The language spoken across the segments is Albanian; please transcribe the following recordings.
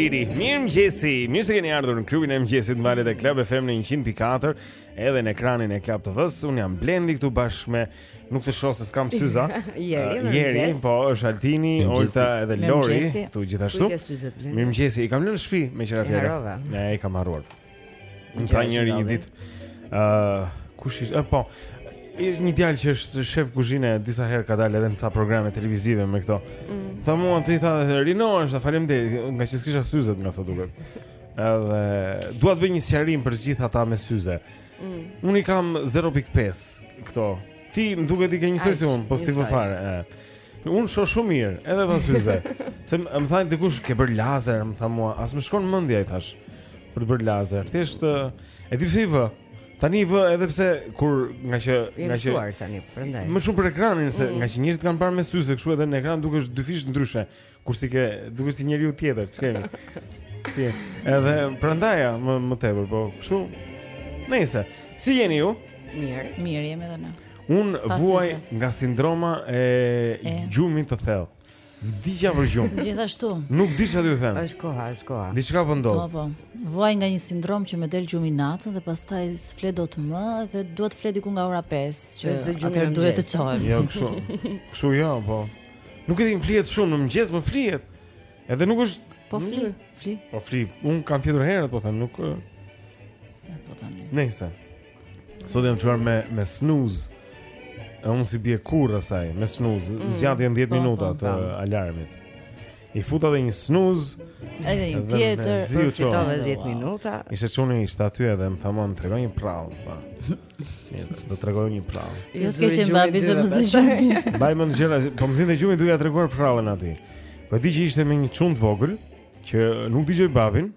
Riri. Mirëmëngjesi, mirë se keni ardhur në klubin e mëngjesit në valët e Club FM në 100.4 Edhe në ekranin e Club TV-së, unë jam Blendi këtu bashkë me nuk të shoh se s'kam syze Jeri, uh, Jeri po është Altini, Olta edhe Lori Këtu gjithashtu Mirëmëngjesi, i kam lënë në shpi me gjëra të tjera Ne, i kam harruar Më tha njëri një ditë. Ëh, uh, kush ishte? Po. Është një djalë që është shef kuzhine, disa herë ka dalë edhe në ca programe televizive me këto. Mm. Tha mua ti tha Rino, është faleminderit, ngaqë s'kisha syzet nga sa duket. Edhe dua të bëj një sqarim për gjithë ata me syze. Mm. Unë i kam 0.5 këto. Ti më duket i ke njësoj si unë, po si më fare. Ëh. Unë shoh shumë mirë, edhe pa syze. Se më tha dikush ke bërë lazer, më tha mua, as më shkon mendja i thashë për të bërë lazer. Thjesht ë, e di pse i vë. Tani i vë edhe pse kur ngaqë Je ngaqë mësuar tani, prandaj. më shumë për ekranin se ngaqë njerëzit kanë parë me syze kështu edhe në ekran dukesh dyfish ndryshe. Kur s'i ke, dukesh si njeri tjetër, që kemi Si e, edhe prandaj më, më tepër, po kështu Nejse, si jeni ju? Mirë, mirë jemi dhe ne Unë vuaj nga sindroma e, e. gjumit të thellë Vdiqa për gjumë Gjithashtu Nuk di ça t'ju them është koha, është koha Diçka po ndodh po, po, po. Vuaj nga një sindromë që më del gjumi natën Dhe pastaj s'fle dot më Dhe duhet të fle diku nga ora 5 Që atëherë duhet të çohem Jo, kështu Kështu jo, po Nuk e di, më flihet shumë në mëngjes, më flihet. Edhe nuk është Po fli, fli. Po fli. Unë kam fjetur herët, po them, nuk po tani. Nejse. Sot jam çuar me me snooze. E unë s'i bie kurrë asaj, me snooze, mm. zgjatjen 10 po, minuta po, të po. alarmit. I futa dhe një snooze. Edhe një tjetër, përfitove 10 minuta. Ishte çuni ishte aty edhe më tha më trego një përrallë, pa. Mirë, do të tregoj një përrallë. Jo të keqen babi se më zë gjumi. Mbaj mend gjëra, po më zinte gjumi duke ia treguar përrallën atij. Po di që ishte me një çun të vogël që nuk dëgjoi babin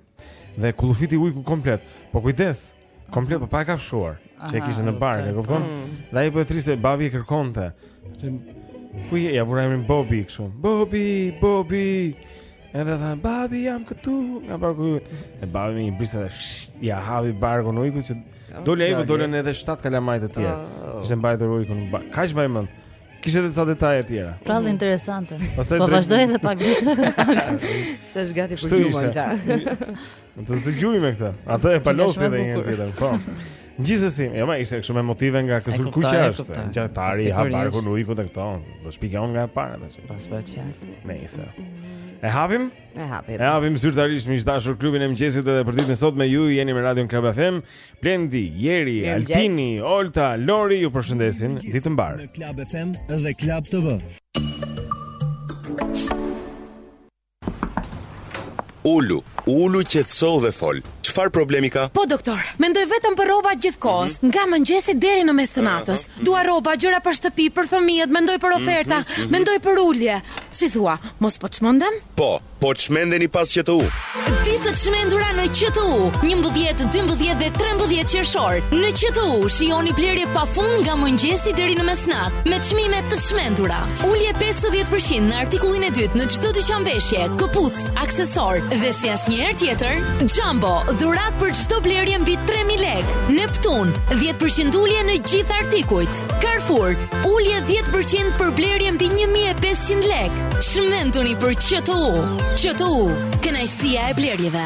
dhe e kullufiti ujku komplet. Po kujdes, komplet po pa e kafshuar, që e kishte në bark, e kupton? Mm. Dhe ai po e thërriste babi e kërkonte. Ku je? Ia vura emrin Bobby kështu. Bobby, Bobby. Edhe tha, babi jam këtu, nga barku ujkut E babi me një brisk dhe shht, ia hapi barkun ujkut që Doli e po, dolën edhe 7 kalamaj të tjerë oh. Kishte mbajtur ujku në bark Kaq mbaj mend Kishte edhe ca detaje të tjera Përrallë interesante Po vazhdoje edhe pak vishtë edhe pak Se është gati për gjumë në ta Në të zë gjumi me këta Ato e palosi dhe një tjetër Po Gjithsesi, jo më ishte kështu me motive nga Kësulëkuqja është. Gjahtari, hap barkun e ujkut këto. Do shpikonim nga e para tash. Pas pa çaj. Nejse. E hapim? E hapim. E hapim zyrtarisht miq të dashur klubin e mëngjesit edhe për ditën e sotme, ju jeni me Radion Club FM. Blendi, Jeri, Altini, Olta, Lori ju përshëndesin. Ditë të mbarë. Me Club FM dhe Club TV. Ulu, ulu qetësohu dhe fol. Çfarë problemi ka? Po doktor, mendoj vetëm për rroba gjithë kohës, nga mëngjesi deri në mes të natës. Dua rroba, gjëra për shtëpi, për fëmijët, mendoj për oferta, mendoj për ulje. Si thua, mos po çmendem? Po, po çmendeni pas QTU. Ditë të çmendura në QTU, 11, 12 dhe 13 qershor. Në QTU shijoni blerje pafund nga mëngjesi deri në mesnatë, me çmime të çmendura. Ulje 50% në artikullin e dytë në çdo dyqan veshje, këpucë, aksesorë dhe si asnjëherë tjetër, Jumbo, dhuratë për çdo blerje mbi 3000 lekë. Neptun, 10% ulje në gjithë artikujt. Carrefour, ulje 10% për blerje mbi 1500 lekë. Çmenduni për QTU. QTU, kënaqësia e blerjeve.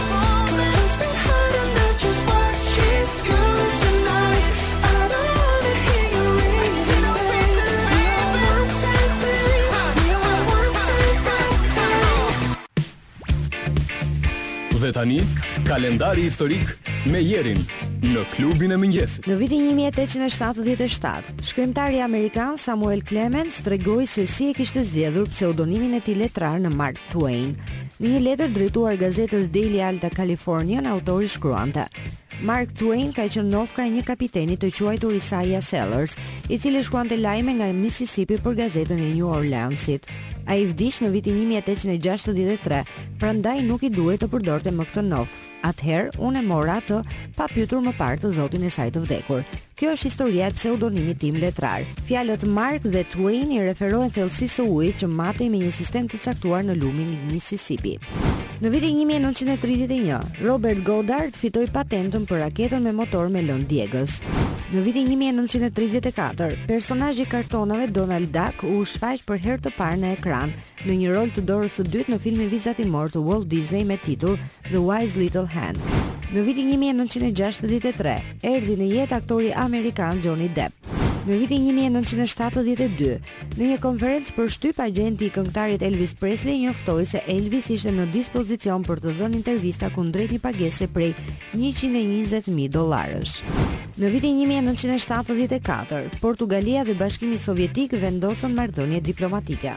Dhe tani, kalendari historik me Jerin në klubin e mëngjesit. Në vitin 1877, shkrimtari amerikan Samuel Clemens tregoi se si e kishte zgjedhur pseudonimin e tij letrar në Mark Twain. Në një letër drejtuar gazetës Daily Alta Californian, autori shkruante: Mark Twain ka qenë nofka e një kapiteni të quajtur Isaiah Sellers, i cili shkruante lajme nga Mississippi për gazetën e New Orleansit. Ai vdiq në vitin 1863, prandaj nuk i duhej të përdorte më këtë nofkë. Atëherë unë e mora atë pa pyetur më parë të zotin e saj të vdekur. Kjo është historia e pseudonimit tim letrar. Fjalët Mark dhe Twain i referohen thellësisë së ujit që matej me një sistem të caktuar në lumin Mississippi. Në vitin një mijë e nëntëqind e tridhjetë e një, Robert Goddard fitoi patentën për raketën me motor me lëndë djegëse. Në vitin një mijë e nëntëqind e tridhjetë e katër, personazhi i kartonave Donald Duck u shfaq për herë të parë në ekran në një rol të dorës së dytë në filmin vizatimor të Walt Disney me titull The Wise Little Hen. Në vitin 1963, erdhi në jetë aktori amerikan Johnny Depp. Në vitin 1972, në një konferencë për shtyp agjenti i këngëtarit Elvis Presley njoftoi se Elvis ishte në dispozicion për të dhënë intervista kundrejt një pagese prej njëqind e njëzet mijë dollarësh. Në vitin një mijë e nëntëqind e shtatëdhjetë e katër, Portugalia dhe Bashkimi Sovjetik vendosën marrëdhënie diplomatike.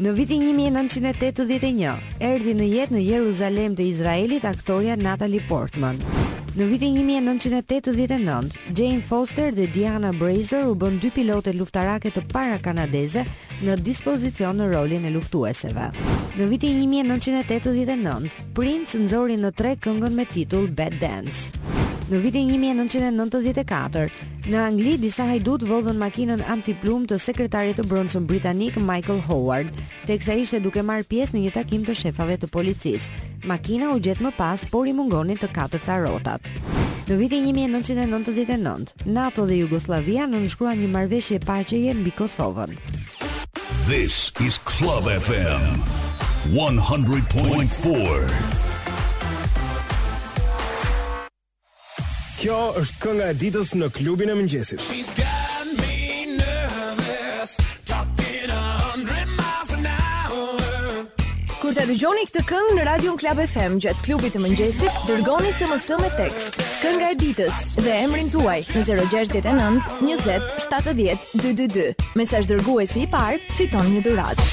Në vitin një mijë e nëntëqind e tetëdhjetë e një, erdhi në jetë në Jeruzalem të Izraelit aktorja Natalie Portman. Në vitin një mijë e nëntëqind e tetëdhjetë e nëntë, Jane Foster dhe Deanna Brasseur u bënë dy pilotet luftarake të para kanadeze në dispozicion në rolin e luftueseve. Në vitin një mijë e nëntëqind e tetëdhjetë e nëntë, Prince nxori në treg këngën me titull Batdance. Në vitin 1994, në Angli disa hajdutë vodhën makinën antiplumb të sekretarit të brendshëm britanik Michael Howard, teksa ishte duke marrë pjesë në një takim të shefave të policisë. Makina u gjet më pas, por i mungonin të katërta rrotat. Në vitin 1999, NATO dhe Jugosllavia nënshkruan një marrëveshje paqeje mbi Kosovën. This is Club FM 100.4. Kjo është kënga e ditës në klubin e mëngjesit. She's got me nervous talking a hundred miles an hour. Kur ta dëgjoni këtë këngë në radion Club FM gjatë klubit të mëngjesit, dërgoni SMS me tekst Kënga e ditës dhe emrin tuaj në 069 20 70 Dy dy dy, mesazhdërguesi i parë fiton një dhuratë.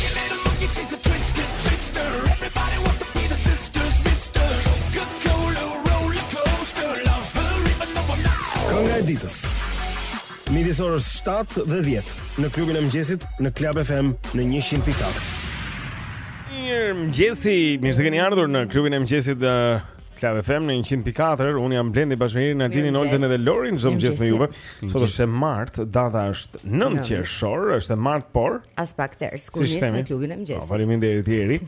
Kënga e ditës. Midis orës 7 dhe 10 në klubin e mëngjesit në Club FM në 100.4. Mirëmëngjesi, mirë se keni ardhur në klubin e mëngjesit. Uh, Club FM në 100.4, unë jam Blendi bashkë me Altinin, Oltën edhe Lorin çdo mëngjes me juve. Sot është e martë, data është 9 qershor, është e martë, por aspak ters, kur nis me klubin e mëngjesit. Po, faleminderit Jeri.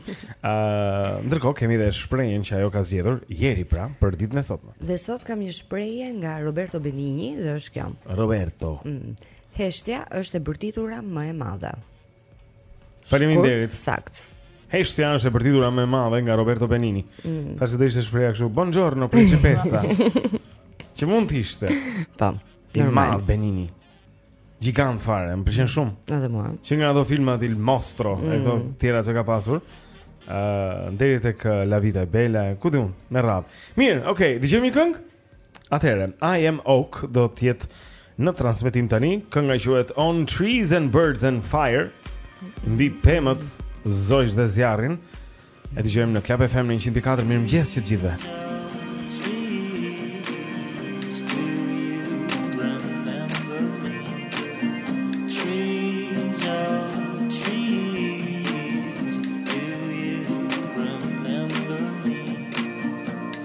Ë, ndërkohë kemi dhe shprehjen që ajo ka zgjedhur Jeri pra për ditën e sotme. Dhe sot kam një shprehje nga Roberto Benigni dhe është kjo. Roberto. Mm. Heshtja është e bërtitura më e madhe. Faleminderit. Shkurt, saktë. Heshtja është e bërtitura më e madhe nga Roberto Benigni mm. Thashë do ishte shprehja kshu Buongiorno, principessa Që mund të ishte Pa, po, I madh Benigni Gjigant fare, më pëlqen shumë Edhe mua Që nga ato filmat Il Mostro mm. E këto mm. tjera që ka pasur uh, deri tek La vita è bella Ku di unë, me radhë Mirë, okej, okay, dëgjojmë një këngë? Atëherë, I am Oak do të jetë në transmetim tani. Kënga quhet On Trees and Birds and Fire. Mbi pemët, zogjtë dhe zjarrin. E dëgjojmë në Club FM në 104 mirëmëngjes të gjithëve.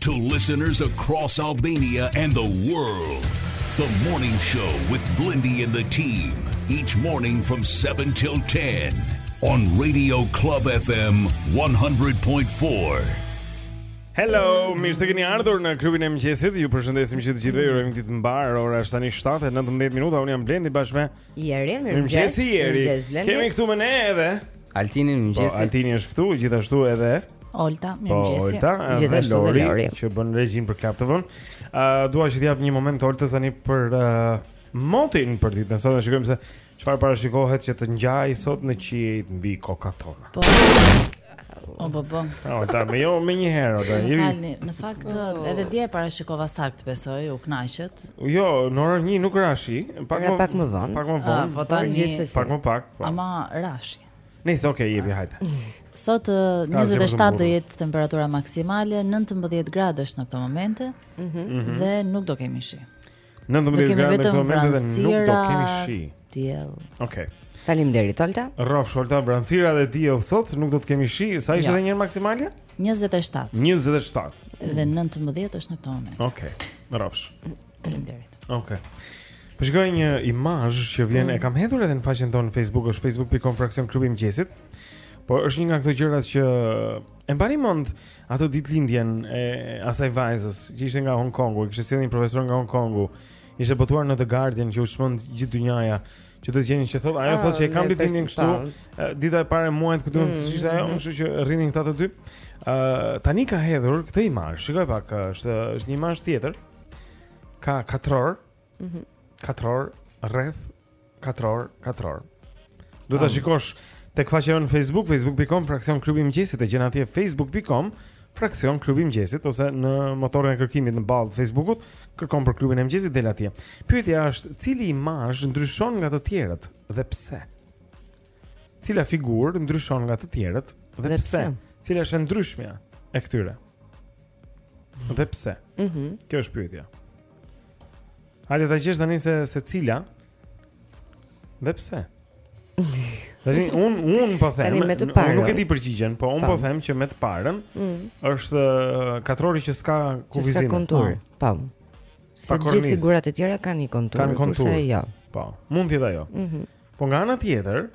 To listeners across Albania and the world, the morning show with Blendi and the team, each morning from 7 till 10 on Radio Club FM 100.4. Hello, mirë se keni ardhur në klubin e mëngjesit. Ju përshëndesim që të gjithëve. Ju urojmë ditë të mbarë. Ora është tani 7:19 minuta. Unë jam Blendi bashkë me Jerin, mirëmëngjes. Mirëmëngjes Blendi. Kemi këtu me ne edhe Altinin, mirëmëngjes. Po Altini është këtu, gjithashtu edhe Olta, po, mirëmëngjes. Po Olta, gjithashtu edhe Lori, që bën regjin për Club TV. Ë uh, dua që të jap një moment Oltës tani për uh, motin për ditën e sotme, shikojmë se çfarë parashikohet që të ngjajë sot në qiejt mbi kokat tona. Po. O bo bo. O ta më jo më një herë atë. Ju falni, në fakt oh. edhe dje e parashikova saktë besoj, u kënaqët. Jo, në orën 1 nuk ra shi, pak më pak më vonë. Pak më vonë. Po tani gjithsesi. Pak më pak. Po. Ama ra shi. Nice, okay, jepi hajde. Sot 27 do jetë temperatura maksimale, 19 gradë është në këto momente. Mhm. Mm dhe nuk do kemi shi. 19 gradë në këto momente dhe nuk do kemi shi. Diell. Okej. Okay. Faleminderit Olta. Rrofsh Olta, vranësira dhe diell sot nuk do të kemi shi. Sa ishte jo. edhe një herë maksimalja? 27. 27. Dhe 19 është në këto momente. Okej. Okay. Rrofsh. Faleminderit. Okej. Okay. Po shikoj një imazh që vjen, mm. e kam hedhur edhe në faqen tonë në Facebook, është facebook.com fraksion klubi i mëngjesit. Po është një nga këto gjërat që e mbani mend atë ditëlindjen e asaj vajzës që ishte nga Hong Kongu, kishte sjellë një profesor nga Hong Kongu. Ishte botuar në The Guardian që u çmend gjithë dynjaja. Që do ta gjenin që thotë, ajo ah, thotë që e kam ditëlindjen kështu. Eh, dita e parë e muajit këtu, mm, siç ishte ajo, mm. kështu që rrinin këta të dy. Ë eh, tani ka hedhur këtë imazh. Shikoje pak, eh, është është një imazh tjetër. Ka katror. Mhm. Katror rreth Katror, katror. Duhet ta shikosh tek faqja jonë në Facebook, facebook.com fraksion klubi i mëngjesit, e gjen atje facebook.com fraksion klubi i mëngjesit ose në motorin e kërkimit në ballë të Facebookut, kërkon për klubin e mëngjesit del atje. Pyetja është, cili imazh ndryshon nga të tjerët dhe pse? Cila figurë ndryshon nga të tjerët dhe, dhe pse? pse? Cila është e ndryshmja e këtyre? Dhe pse? Mhm. Mm Kjo është pyetja. Hajde ta gjesh tani se se cila. Dhe pse? Tani un un po them, un nuk e di përgjigjen, po un po them që me të parën mm. është uh, katrori që s'ka kufizim. S'ka kontur. Po. Se gjithë figurat e tjera kanë një kontur, kanë kontur. kurse jo. Po, mund të jetë ajo. Mhm. Po nga ana tjetër,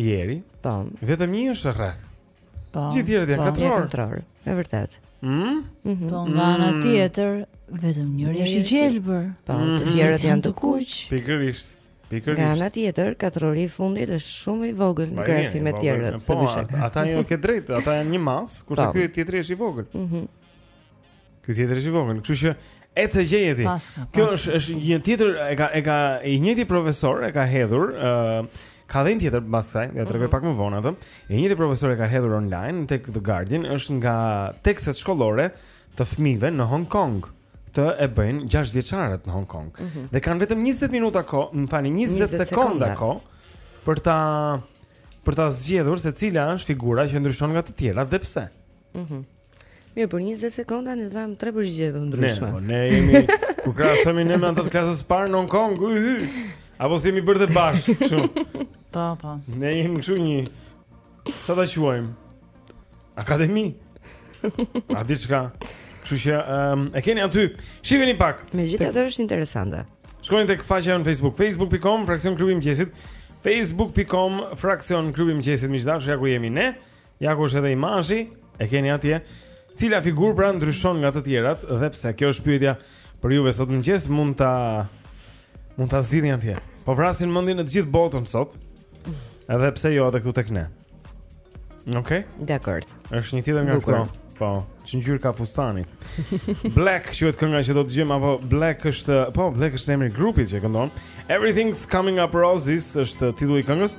Jeri. Po. Vetëm një është rreth. Po. Gjithë tjerët janë po, katror. Katror. Është vërtet. Ëh? Mm? Mhm. Po nga ana mm. tjetër, vetëm njëri është i gjelbër. Po, mm. të tjerët janë të kuq. Pikërisht. Pikërisht. Nga ana tjetër, katrori i fundit është shumë i vogël në krahasim me tjerët. Po, ata janë ke drejtë, ata janë një masë, kurse ky tjetri është i vogël. Mhm. Ky tjetri është i vogël, kështu që ec e gjej ti. Kjo është është një tjetër e ka e ka i njëjti profesor e ka hedhur ë uh, ka dhënë tjetër mbas saj, ja tregoj mhm. pak më vonë atë. I njëjti profesor e ka hedhur online tek The Guardian, është nga tekstet shkollore të fëmijëve në Hong Kong. Këtë e bëjnë 6 vjeçarët në Hong Kong. Mm -hmm. Dhe kanë vetëm 20 minuta kohë, më falni 20, 20 sekonda kohë për ta për ta zgjedhur se cila është figura që ndryshon nga të tjerat dhe pse. Mhm. Mm Mirë, për 20 sekonda ne dhamë tre përgjigje të ndryshme. Ne, po, ne jemi kur krahasohemi me ata të klasës së parë në Hong Kong, u hy. Apo si jemi bërë të bashkë kështu. Po, po. Ne jemi kështu një çfarë ta quajmë? Akademi. A diçka? Kështu që um, e keni aty. Shiheni pak. Megjithatë është interesante. Shkojnë tek faqja në Facebook, facebook.com fraksion klubi i mëngjesit, facebook.com fraksion klubi i mëngjesit, miq të dashur, ja ku jemi ne. Ja ku është edhe imazhi, e keni atje. Cila figurë pra ndryshon nga të tjerat dhe pse? Kjo është pyetja për juve sot në mëngjes, mund ta mund ta zgjidhni atje. Po vrasin mendjen në të gjithë botën sot. Edhe pse jo edhe këtu tek ne. Okej. Okay? Dakor. Është një tjetër nga këto. Po, ç'ngjyrë ka fustani. Black quhet kënga që do të dëgjojmë apo Black është, po Black është emri i grupit që këndon. Everything's coming up roses është titulli i këngës.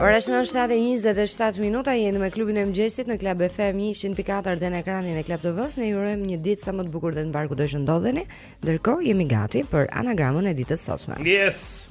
Ora është në 7:27 minuta jemi me klubin e mëngjesit në Club FM 100.4 dhe në ekranin e Club TV-s ne urojmë një ditë sa më të bukur dhe të mbarë kudo që të ndodheni. Ndërkohë jemi gati për anagramën e ditës së sotme. Yes.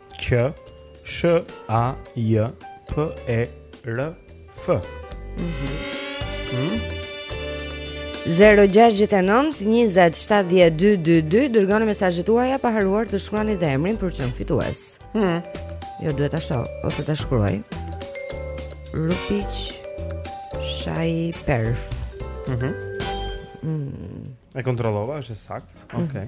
Q SH A J P E R F. Mhm. Mm 0-6-9-20-72-22 Dërgoni mesazhet tuaja pa harruar të shkruani dhe emrin për çmim fitues hmm. Jo duhet ashtë ose ta shkruajnë Rupiq Shaj Perf mm -hmm. mm. E kontrollova, është e saktë mm. Okej okay.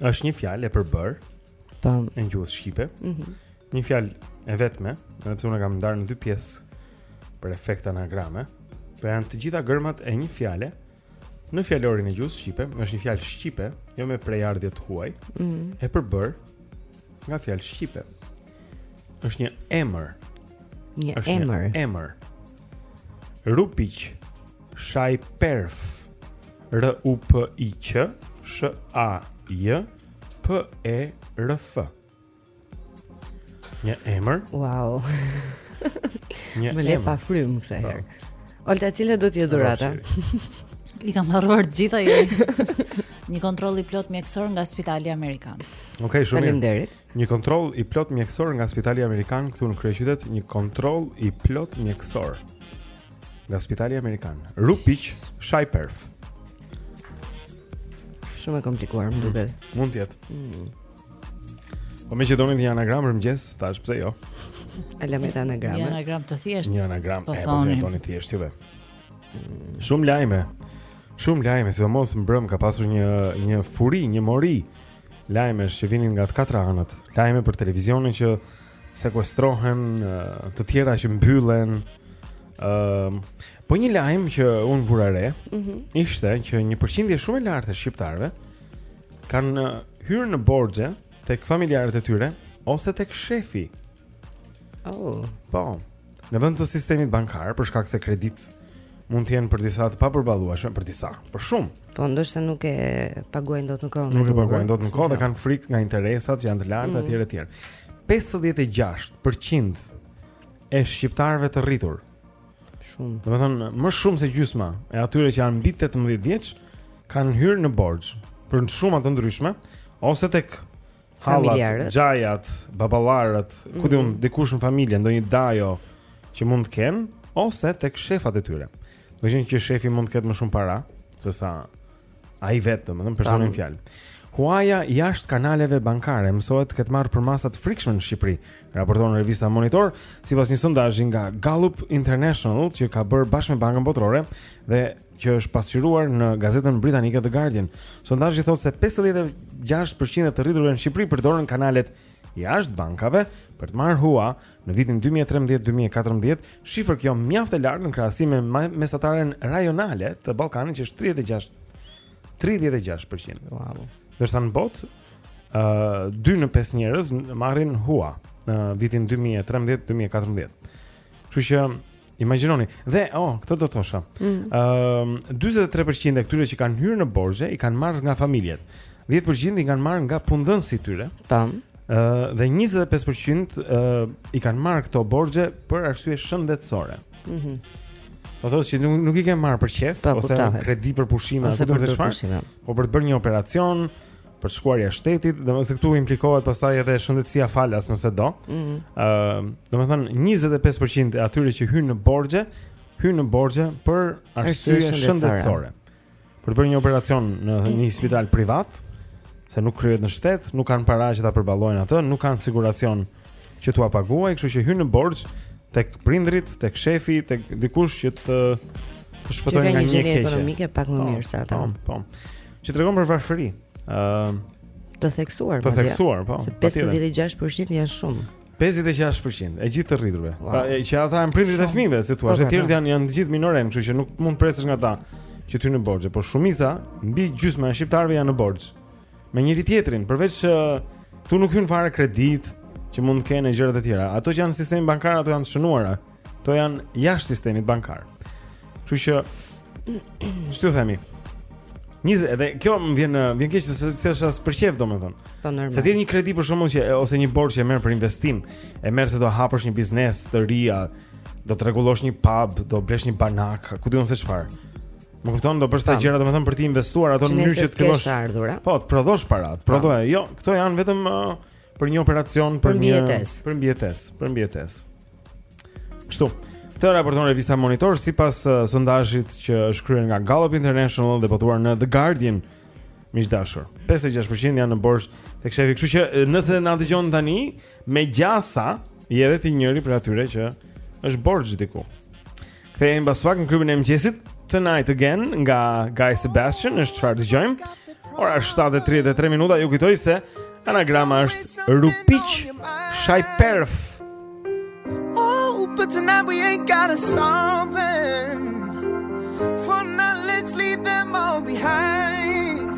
është një fjalë e përbërë. Tan e gjuhës shqipe. Mhm. Mm një fjalë e vetme, edhe pse unë e kam ndarë në dy pjesë për efekt anagrame, pra janë të gjitha gërmat e një fjale në fjalorin e gjuhës shqipe, është një fjalë shqipe, jo me prejardhje të huaj, mm -hmm. e përbërë nga fjalë shqipe. Është një emër. Një emër. Një emër. Rupiq. Shaj Perf R U P I Q Sh A J P E R F Një emër Wow Një emër Më le pa frymë kësaj po. here Olta, cila do t'jetë dhurata I kam harruar të gjitha jo Një kontroll i plot mjekësor nga Spitali Amerikan. Okej, okay, shumë mirë. Faleminderit. Një kontroll i plot mjekësor nga Spitali Amerikan këtu në kryeqytet, një kontroll i plot mjekësor. Nga spitali amerikan. Rupic Shaiperf. Shumë e komplikuar më duket. Mm, mund të jetë. Mm. Po mejtoni një anagram për mëngjes, tash pse jo? Alamet anagram? Një anagram të thjeshtë. Një anagram, po e po mejtoni thjesht ju vetë. Mm. Shumë lajme. Shumë lajme, sidomos mbrëm ka pasur një një furi, një mori lajmesh që vinin nga të katra anët. Lajme për televizionin që sekuestrohen, të tjera që mbyllen. Ëm, uh, po një lajm që un vura re, mm -hmm. ishte që një përqindje shumë e lartë e shqiptarëve kanë hyrë në borxhe tek familjarët e tyre ose tek shefi. Oh, po. Në vend të sistemit bankar, për shkak se kreditë mund të jenë për disa të papërballueshme, për disa, për shumë. Po ndoshta nuk e paguajnë dot në kohë. Nuk e paguajnë dot në kohë dhe kanë frikë nga interesat që janë të larta etj mm. etj. 56% e shqiptarëve të rritur. Shumë. Domethënë më shumë se gjysma e atyre që janë mbi 18 vjeç kanë hyrë në borxh për shuma të ndryshme ose tek familjarët, xhajat, baballarët, mm -hmm. ku di un mhm. dikush në familje, ndonjë dajo që mund të kenë ose tek shefat e tyre. Domethënë që shefi mund të ketë më shumë para se sa ai vetë, domethënë personi në fjalë. Huaja jashtë kanaleve bankare mësohet të ketë marrë përmasa të frikshme në Shqipëri, raporton revista Monitor, sipas një sondazhi nga Gallup International që ka bërë bashkë me bankën botërore dhe që është pasqyruar në gazetën britanike The Guardian. Sondazhi thotë se 56% e të rriturve në Shqipëri përdorën kanalet jashtë bankave për të marrë hua në vitin 2013-2014, shifër kjo mjaft e lartë në krahasim me mesataren rajonale të Ballkanit që është 36 36%. Wow. Ndërsa në botë, ë uh, 2 në 5 njerëz marrin hua në vitin 2013-2014. Kështu që Imagjinoni. Dhe, oh, këtë do të thosha. Mm. Ëm, mm. uh, 43% e këtyre që kanë hyrë në borxhe i kanë marrë nga familjet. 10% i kanë marrë nga punëdhënësit e tyre. Tam. Ë uh, dhe 25% uh, i kanë marrë këto borxhe për arsye shëndetësore. Mhm. Mm Domethënë nuk nuk i kanë marrë për qejf ose kredi për pushime ose për çfarë. Po për të bërë një operacion, për të shkuar jashtë shtetit, domethënë se këtu implikohet pastaj edhe shëndetësia falas nëse do. Ëh, mm -hmm. uh, domethënë 25% e atyre që hyjnë në borxhe, hyjnë në borxhe për arsye shëndetësore. Për të bërë një operacion në mm. një spital privat, se nuk kryhet në shtet, nuk kanë para që ta përballojnë atë, nuk kanë siguracion që t'ua paguajë, kështu që hyjnë në borxh tek prindrit, tek shefi, tek dikush që të të shpëtojnë nga një gjendje ekonomike pak më po, mirë se ata. Po, po. Që tregon për varfëri. Ëm uh, të theksuar, të theksuar, po. 56% janë shumë. 56% e gjithë të rriturve. Wow. E që ata janë prindërit e fëmijëve, si thua, po, se po, të tjerët po. janë janë të gjithë minorenë, kështu që nuk mund të presësh nga ata që të hyjnë borxhe, por shumica mbi gjysma e shqiptarëve janë në borxh. Me njëri-tjetrin, përveç që këtu nuk hyn fare kreditë që mund të kenë gjëra të tjera. Ato që janë në sistemin bankar ato janë të shënuara. Këto janë jashtë sistemit bankar. Kështu që ç'të themi? Nis edhe kjo më vjen vjen keq se s'është as për qejf domethën. Po normal. Se ti ke një kredi për shkakun që ose një borxh që e merr për investim, e merr se do hapësh një biznes të ri, do të rregullosh një pub, do blesh një banak, ku di unë se çfarë. Më kupton, do bësh ca gjëra domethën për të investuar ato në mënyrë që të fillosh. Po, të prodhosh para, të prodhojë. Jo, këto janë vetëm për një operacion për, për një për mbietesë, për mbietesë. Kështu. Këtë raporton revista Monitor sipas uh, sondazhit që është kryer nga Gallup International dhe botuar në The Guardian. Miq të dashur, 56% janë në borxh tek shefi, kështu që nëse na dëgjon tani me gjasa, je edhe ti njëri prej atyre që është borxh diku. Kthehemi pas pak në klubin e mëngjesit. Tonight again nga Guy Sebastian është çfarë dëgjojmë. Ora 7:33 minuta. Ju kujtoj se anagrama është Rupiq Shajperf. Oh, but tonight we ain't gotta solve them. For now let's leave them all behind.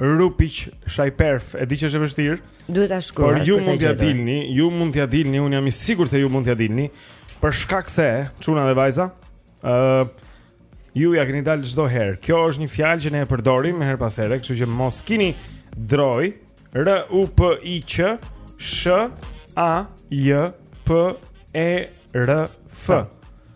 Rupiq Shajperf, e di që është e vështirë. Duhet ta shkruash. Por ju mund t'ia dilni, ju mund t'ia dilni, un jam i sigurt se ju mund t'ia dilni. Për shkak se çuna dhe vajza, ë uh, ju ja keni dalë çdo herë. Kjo është një fjalë që ne e përdorim her pas here, kështu që mos kini droj R U P I Q S H A J P E R F.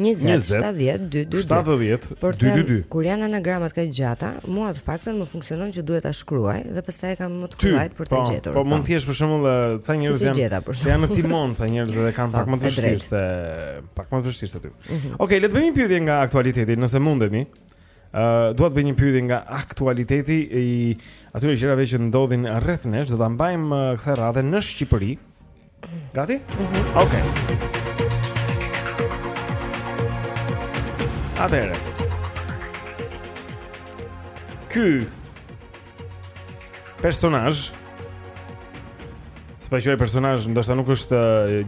20 70 222. 70 222. Kur janë anagramat kaq të gjata, mua të paktën më funksionon që duhet ta shkruaj dhe pastaj e kam më të kollajtë për ta po, gjetur. Po mund të jesh për shembull ca njerëz janë. Se janë në timon ca njerëz dhe kanë po, pak më të vështirë se pak më të vështirë se ty. Mhm. Okej, le të bëjmë një pyetje nga aktualiteti, nëse mundemi. Ë, dua të bëj një pyetje nga aktualiteti i atyre gjërave që ndodhin rreth nesh, do ta mbajmë këtë radhë në Shqipëri. Gati? Mhm. Mm Okej. Okay. Atëherë. Ky personazh se po e quaj personazh, ndoshta nuk është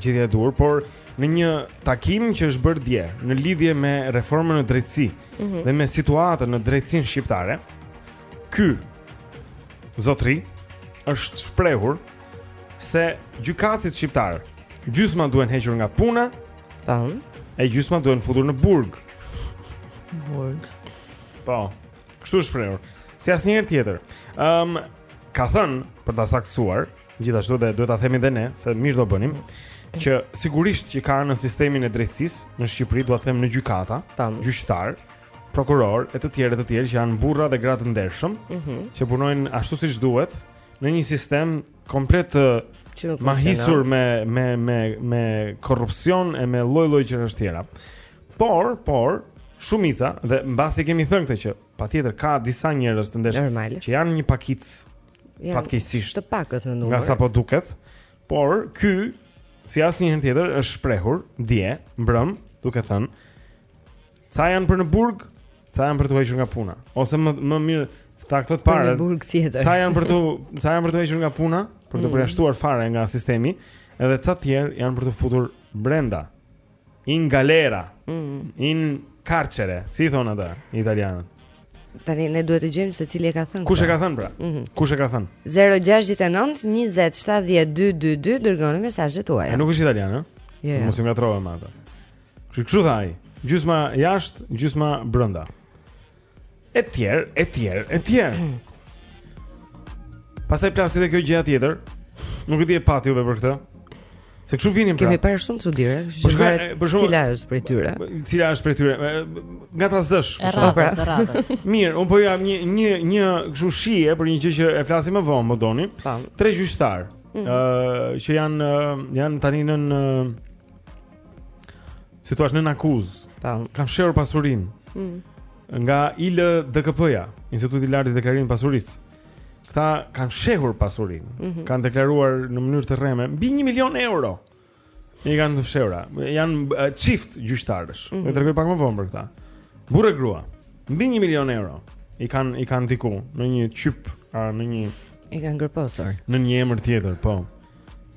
gjëja e duhur, por në një takim që është bërë dje në lidhje me reformën në drejtësi mm -hmm. dhe me situatën në drejtësinë shqiptare, ky zotri është shprehur se gjykatësit shqiptarë gjysma duhen hequr nga puna, tan, e gjysma duhen futur në burg. Burg. Po. Kështu është shprehur. Si asnjëherë tjetër. Ëm um, ka thënë për ta saktësuar, gjithashtu dhe duhet ta themi dhe ne se mirë do bënim që sigurisht që ka në sistemin e drejtësisë në Shqipëri, dua të them në gjykata, gjyqtarë, prokurorë e të tjerë e të tjerë që janë burra dhe gra të ndershëm, mm -hmm. që punojnë ashtu siç duhet, në një sistem komplet të mahisur me me me me korrupsion e me lloj-lloj gjërash të tjera. Por, por shumica dhe mbasi kemi thënë këtë që patjetër ka disa njerëz të ndershëm që janë një pakicë ja, fatkeqësisht të pakët në numër. Nga sa po duket, por ky si asnjëherë tjetër është shprehur dje mbrëm duke thënë Ca janë për në burg, ca janë për t'u hequr nga puna. Ose më më mirë ta kthej të parën. Për në burg tjetër. Ca janë për të, ca janë për t'u hequr nga puna, për t'u mm. përjashtuar fare nga sistemi, edhe ca të tjerë janë për t'u futur brenda. In galera. Mm. In carcere, si thonë ata italianët. Tani ne duhet të gjejmë se cili e ka thënë. Kush e ka thënë pra? Mm -hmm. Kush e ka thënë? 069 20 70 222 dërgoni mesazhet tuaja. Nuk është italian, ëh? Jo. jo. Mos ju ngatrova me ata. Kështu kështu tha ai, gjysma jashtë, gjysma brenda. Etj, etj, etj. Pastaj plasi dhe kjo gjëja tjetër. Nuk e di e pati ju për këtë. Se kështu vinin pra. Kemi parë shumë çudira, kështu që varet për shumë cila është prej tyre. Cila është prej tyre? Nga ta zësh. Po pra. Mirë, unë po jap një një një kështu shije për një gjë që e flasim më vonë, po doni. Tre gjyqtarë. Ëh, mm. që janë janë tani nën Si thuash nën akuzë? Po. Kanë fshehur pasurinë. Mm. Nga ILDKP-ja, Instituti i Lartë i Deklarimit të Pasurisë. Këta kanë fshehur pasurinë. Mm -hmm. Kanë deklaruar në mënyrë të rreme mbi 1 milion euro. I kanë të fshehura. Janë çift gjyqtarësh. Mm -hmm. E tregoj pak më vonë për këta. Burrë e grua. Mbi 1 milion euro i kanë i kanë diku në një qyp, a në një i kanë groposur. Në një emër tjetër, po.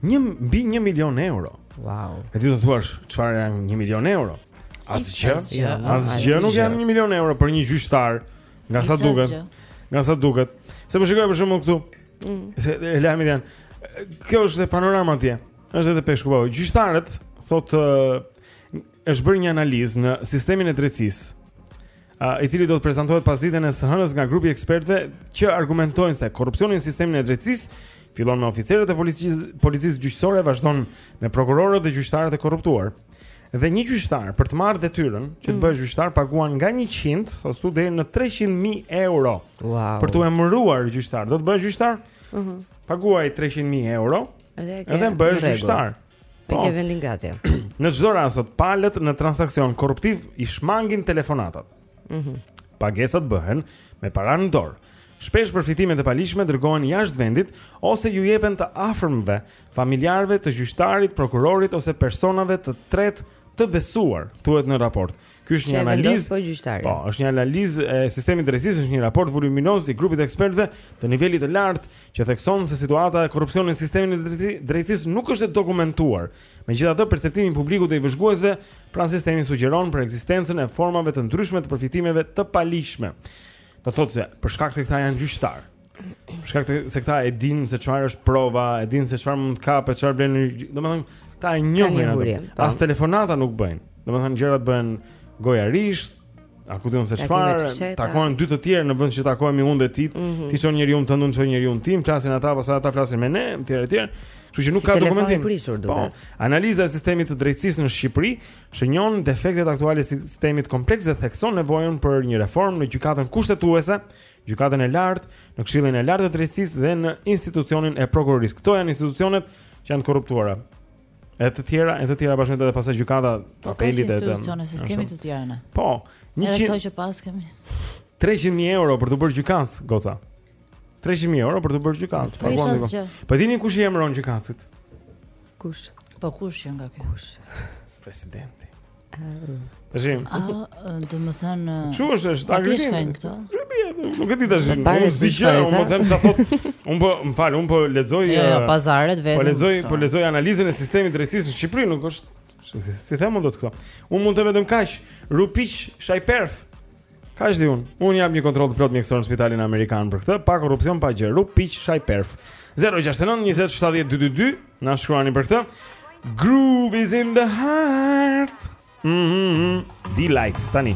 Një mbi 1 milion euro. Wow. E ti do thuash çfarë janë 1 milion euro? Asgjë. Asgjë nuk janë 1 milion euro për një gjyqtar. Nga sa duket. Nga sa duket. Se po shikoj për shembull këtu. Mm. Se lajmet janë. Kjo është e panorama atje. Është edhe peshku po. Gjyqtarët thotë është bërë një analizë në sistemin e drejtësisë, i cili do të prezantohet pasditen e së hënës nga grupi i ekspertëve që argumentojnë se korrupsioni në sistemin e drejtësisë fillon me oficerët e policisë, policisë gjyqësore, vazhdon me prokurorët dhe gjyqtarët e korruptuar. Dhe një gjyqtar për të marrë detyrën që të mm. bëhesh gjyqtar paguan nga 100, thotë këtu deri në 300.000 euro. Wow. Për t'u emëruar gjyqtar, do të bëhesh gjyqtar? Mhm. Mm paguaj 300.000 euro. Edhe e ke. Edhe bëhesh gjyqtar. Po. Ke vendin gati. Në çdo rast sot palët në transaksion korruptiv i shmangin telefonatat. Mhm. Mm Pagesat bëhen me para në dorë. Shpesh përfitimet e paligjshme dërgohen jashtë vendit ose ju jepen të afërmve, familjarëve të gjyqtarit, prokurorit ose personave të tretë të besuar, thuhet në raport. Kjo është një analizë po gjyqtari. Po, është një analizë e sistemit drejtësisë, është një raport voluminoz i grupit të ekspertëve të nivelit të lartë që thekson se situata e korrupsionit në sistemin e drejtësisë nuk është e dokumentuar. Megjithatë, perceptimi i publikut dhe i vëzhguesve pranë sistemit sugjeron për ekzistencën e formave të ndryshme të përfitimeve të paligjshme. Do thotë se për shkak se këta janë gjyqtarë, Për shkak të se këta e dinë se çfarë është prova, e dinë se çfarë mund t'i kapë, çfarë vlen, domethënë këta e njohin atë. Po. As telefonata nuk bëjnë. Domethënë gjërat bëhen gojarisht, A ku di unë se çfarë? Takohen dy të tjerë në vend që takohemi unë dhe ti. Mm -hmm. Ti çon njeriun tënd, unë çoj njeriun tim, flasin ata, pastaj ata flasin me ne, etj etj. Kështu që nuk si ka dokumentim. Prisur, po. Analiza e sistemit të drejtësisë në Shqipëri shënjon defektet aktuale të sistemit kompleks dhe thekson nevojën për një reformë në gjykatën kushtetuese Gjykatën e Lartë, në Këshillin e Lartë të Drejtësisë dhe në institucionin e prokurorisë. Këto janë institucionet që janë të korruptuara. Edhe të tjera, edhe të tjera bashkë edhe pastaj gjykatat e apelit edhe. Po institucione, se kemi të tjera ne. Po, 100 Edhe këto që paskemi. 300.000 euro për t'u bërë gjykatës, goca. 300.000 euro për t'u bërë gjykatës. Po, po, po dini kush i emëron gjykatësit? Kush? Po kush qenka kjo? Kush? Presidenti. Tash. Ah, do të thënë. Eh, Çu është është ta gjetin. Nuk e di tash. Unë s'di gjë, unë po them sa thot. Unë po, më fal, unë po lexoj. Jo, jo, eh, pazaret vetëm. Po lexoj, po lexoj analizën e sistemit drejtësisë në Shqipëri, nuk është se i them unë dot këto. Unë mund të them vetëm kaq. Rrup, piq, shaj, perf. Kaq di unë, unë jap një kontroll të plotë mjekësor në spitalin Amerikan për këtë, pa korrupsion, pa gjë, rrup, piq, shaj, perf 069 20 70 222, na shkruani për këtë Groove is in the heart mm -hmm. Deee-Lite, tani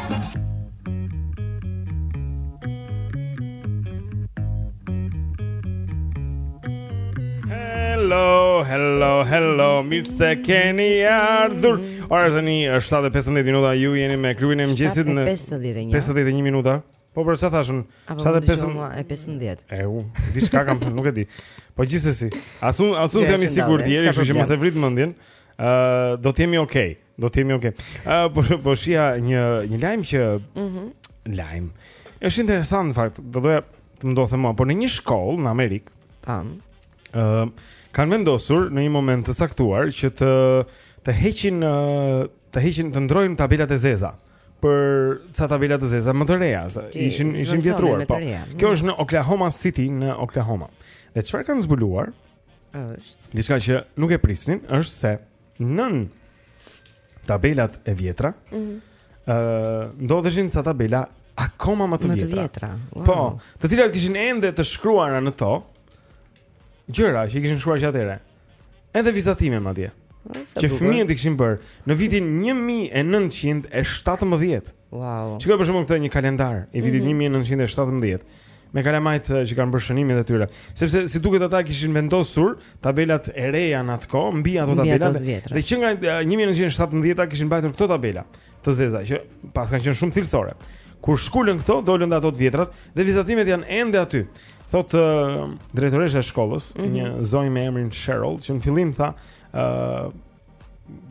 Hello, hello, hello, mirë se keni ardhur Ora është një 7.15 minuta, ju jeni me klubin e mëngjesit në 7.51 51 minuta Po për çfarë thashë, 7.15 E u, diçka kam për nuk e di Po gjithsesi, as unë, as unë s'jam i sigur tjeri, kështu që mos e vrit mendjen uh, Do t'jemi okej okay. Do të jemi okay. Ë uh, po po shihja një një lajm që ëh mm -hmm. lajm. Është interesant në fakt, do doja të më ndodhte mua, por në një shkollë në Amerikë, tan, ë uh, kanë vendosur në një moment të caktuar që të të heqin uh, të heqin të ndërrojnë tabelat e zeza për ca tabela të zeza më të reja, ishin ishin vjetruar, po. Kjo mm. është në Oklahoma City në Oklahoma. Dhe çfarë kanë zbuluar? Është. Diçka që nuk e prisnin, është se Nën tabelat e vjetra, ëh, mm -hmm. ndodheshin ca tabela akoma më të vjetra. Më të vjetra. Wow. Po, të cilat kishin ende të shkruara në to gjëra që i kishin shkruar që atëherë. Edhe vizatime madje. Që fëmijët i kishin bërë në vitin 1917. Wow. Shiko për shembull këtë një kalendar i vitit mm -hmm. 1917 me kalamajtë eh, që kanë bërë shënimet e tyre. Sepse siç duket ata kishin vendosur tabelat e reja në atë kohë mbi ato tabela. Dhe që nga 1917 eh, kishin mbajtur këto tabela të zeza që paskan qenë shumë cilësore. Kur shkulën këto, dolën dhe ato të vjetrat dhe vizatimet janë ende aty. Thotë uh, eh, drejtoresha e shkollës, mm -hmm. një zonjë me emrin Cheryl, që në fillim tha, ë uh,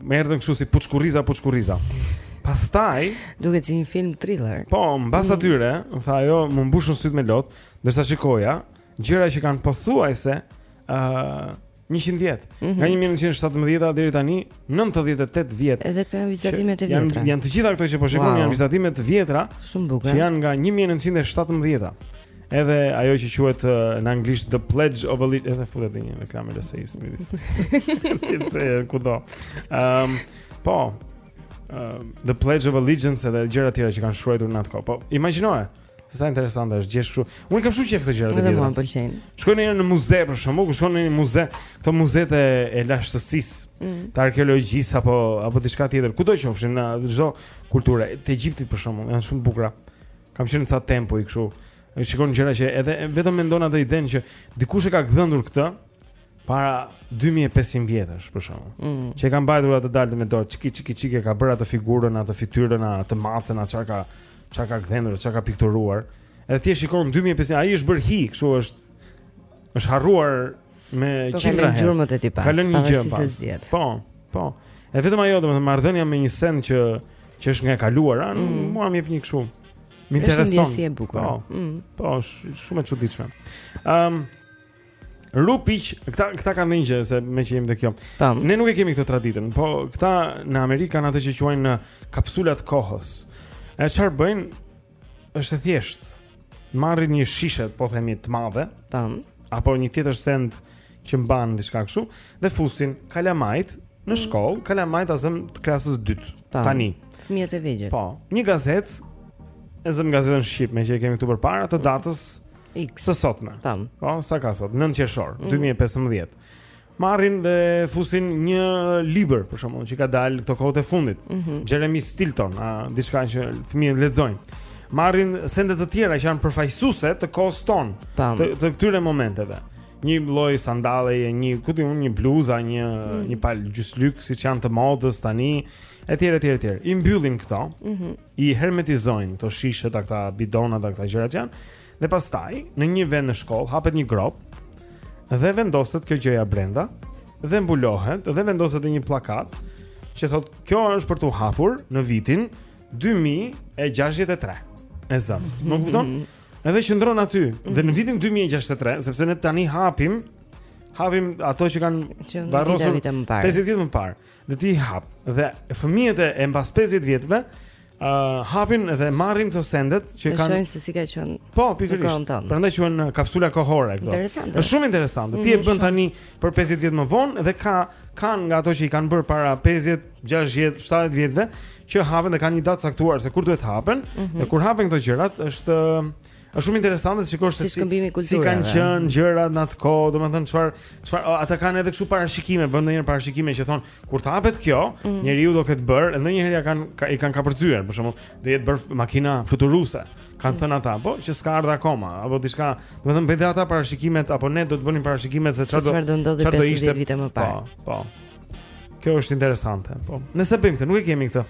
Më erdhën kështu si puçkurriza, puçkurriza. Pastaj, duket si një film thriller. Po, mbas mm. atyre, tha ajo, m'u mbushën sytë me lot, ndërsa shikoja gjëra që kanë pothuajse ë uh, 100 vjet. Mm -hmm. Nga 1917 deri tani 98 vjet. Edhe këto janë vizatime të vjetra. Janë janë të gjitha këto që po shikoni wow. janë vizatime të vjetra. Shumë bukur. Që janë nga 1917. Edhe ajo që quhet uh, në anglisht The Pledge of Allegiance, edhe futet një reklamë sesi në mes. Kishte ku do. Ehm, po. Ehm, The Pledge of Allegiance edhe gjëra të tjera që kanë shkruar në atë kohë. Po, imagjinoje. Se sa interesante është të gjesh kështu. Unë i kam shumë qejf këto gjëra të vjetra. Edhe mua më pëlqejnë. Shkoj në një muze për shembull, kur shkon në një muze, këto muzetë e, e lashtësisë, mm. të arkeologjisë apo apo diçka tjetër, kudo qofshin në çdo kulturë, të Egjiptit për shembull, janë shumë bukura. Kam qenë në ca tempuj kështu. E shikon gjëra që edhe vetëm mendon atë idenë që dikush e ka gdhendur këtë para 2500 vjetësh për shembull. Mm. Që e ka mbajtur atë daltë me dorë, çiki çiki çiki ka bërë atë figurën, atë fytyrën, atë macën, atë ça ka ça ka gdhendur, ça ka pikturuar. Edhe ti e shikon 2500, ai është bërë hi, kështu është është harruar me qindra herë. Gjurmët e tij pas. Ka lënë një gjë pas. Po, po. Edhe vetëm ajo domethënë marrëdhënia me një send që që është nga e kaluara, mm. mua më jep një kështu. Më intereson. Është ndjesi e bukur. Po, mm. po shumë e çuditshme. Ëm um, Rupic, këta këta kanë ndonjë gjë se meqë jemi te kjo. Tam. Ne nuk e kemi këtë traditën, po këta në Amerikë kanë atë që quajnë kapsulat e kohës. E çfarë bëjnë? Është e thjeshtë. Marrin një shishe, po themi të madhe. Tam. Apo një tjetër send që mban diçka kështu dhe fusin kalamajt në mm. shkollë, mm. kalamajt ta zëmë të klasës 2. Tani, fëmijët e vegjël. Po, një gazetë e zëmë gazetën shqip meqë e kemi këtu përpara të datës X së sotme. Tam. Po, sa ka sot? 9 qershor mm. 2015. marrin dhe fusin një libër për shembull që ka dalë këto kohët e fundit. Mm -hmm. Geronimo Stilton, a diçka që fëmijët lexojnë. Marrin sende të tjera që janë përfaqësuese të kohës tonë, të, të këtyre momenteve. Një lloj sandale, një ku di unë, një bluza, një mm. një palë gjyslyk siç janë të modës tani, etj etj etj. I mbyllin këto, mm -hmm. i hermetizojnë këto shishet, këta bidonat, këta gjërat janë Dhe pastaj, në një vend në shkollë hapet një gropë dhe vendoset kjo gjëja brenda dhe mbulohet dhe vendoset edhe një pllakat që thotë kjo është për t'u hapur në vitin 2063. E zëmë. Më kupton? Edhe qëndron aty dhe në vitin 2063, sepse ne tani hapim hapim ato që kanë varrosur 50 vjet më parë. Dhe ti hap dhe fëmijët e mbas 50 vjetve uh, hapin dhe marrin këto sendet që kanë. Shohin se si ka qenë. Po, pikërisht. Prandaj quhen uh, kapsula kohore këto. Është shumë interesante. Ti e mhm, bën tani për 50 vjet më vonë dhe ka kanë nga ato që i kanë bërë para 50, 60, 70 vjetve që hapen dhe kanë një datë të caktuar se kur duhet të hapen. Mm -hmm. Dhe kur hapen këto gjërat është uh, Është shumë interesante të shikosh se si shkëmbimi i kulturave. Si kanë qenë gjërat në atë kohë, domethënë çfarë çfarë ata kanë edhe kështu parashikime, vënë ndonjëherë parashikime që thonë kur të hapet kjo, mm. njeriu do ketë bërë, ndonjëherë ia kanë ka, i kanë kapërcyer, për shembull, do jetë bërë makina fluturuese. Kanë thënë ata, po, që s'ka ardhur akoma, apo diçka, domethënë bëjnë ata parashikimet apo ne do të bënim parashikimet se çfarë do çfarë do ndodhë 50 vite më parë. Po, po. Kjo është interesante, po. Ne s'e bëjmë këtë, nuk e kemi këtë.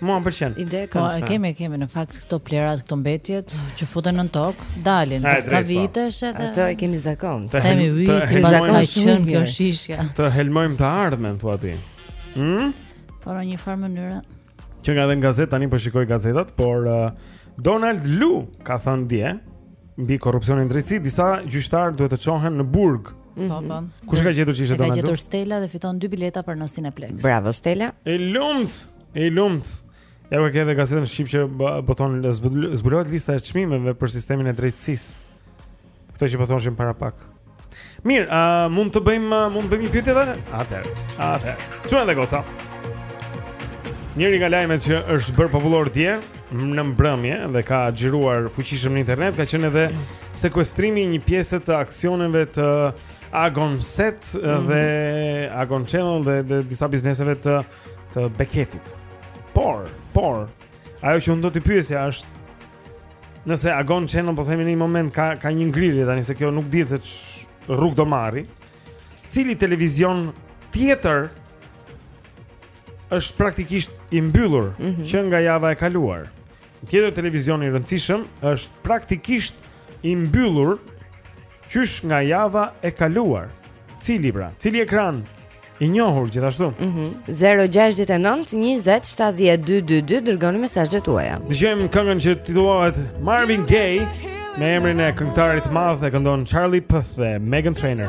Mua më pëlqen. Ide e këndshme. Po, e kemi, e kemi në fakt këto plehrat, këto mbetjet që futen në tokë, dalin Ai, pas sa drejt, po. vitesh edhe Atë e kemi zakon. Të themi hel- uj, të si pas ka helmojmë- shumë qenë kjo mirë. shishja. Të helmojmë të ardhmen, thua ti. Hm? Po në një farë mënyre. Që nga dhe në gazetë tani po shikoj gazetat, por uh, Donald Lu ka thënë dje mbi korrupsionin në drejtësi, disa gjyqtarë duhet të çohen në burg Mhm. Po, po. Kush ka gjetur që ishte Donald Trump? Ka gjetur Stella dhe fiton dy bileta për në Cineplexx. Bravo Stella. E lumt. E lumt. Ja ku ke edhe gazetën Shqip që boton zbulohet lista e çmimeve për sistemin e drejtësisë. Kto që po thoshim para pak. Mirë, a uh, mund të bëjmë uh, mund të bëjmë një pyetje tani? Atëherë. Atëherë. Çuna dhe goca. Njëri nga lajmet që është bërë popullor dje, në mbrëmje dhe ka xhiruar fuqishëm në internet ka qenë edhe sekuestrimi i një pjese të aksioneve të Agon Set mm -hmm. dhe Agon Channel dhe, dhe disa bizneseve të të Beketit. Por, por ajo që unë do t'i pyesja është nëse Agon Channel po themi në një moment ka ka një ngrirje tani se kjo nuk dihet se ç'rrugë do marri. Cili televizion tjetër është praktikisht i mbyllur mm -hmm. që nga java e kaluar. Tjetër televizion i rëndësishëm është praktikisht i mbyllur qysh nga java e kaluar. Cili pra? Cili ekran i njohur gjithashtu. Mhm. Mm 069 20 70 222 dërgoni mesazhet tuaja. Dëgjojmë këngën që titullohet Marvin Gaye me emrin e këngëtarit të madh e këndon Charlie Puth dhe Meghan Trainor.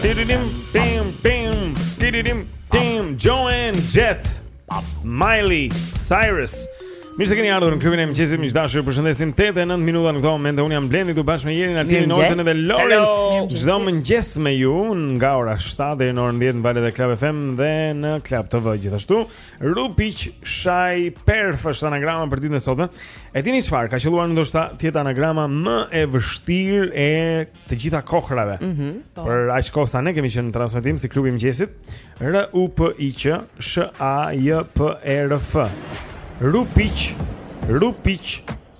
Tiririm, pim, pim, tiririm, pim, Joan Jett, Miley Cyrus. Mirë se keni ardhur në klubin e mëngjesit, miq të dashur, ju përshëndesim 8 e 9 minuta në këtë moment. Unë jam Blendi këtu bashkë me Jerin, Altin, Nortën dhe Lorin. Çdo mëngjes me ju nga ora 7 deri në orën 10 në valët e Club FM dhe në Club TV gjithashtu. Rupiq Shaj Perf është anagrama për ditën e sotme. E dini çfarë? Ka qëlluar ndoshta të jetë anagrama më e vështirë e të gjitha kohërave. Mm -hmm, po. Për aq kohë sa ne kemi qenë në transmetim si klubi i mëngjesit, R U P I Q S H A J P E R F. Rupiq Rupiq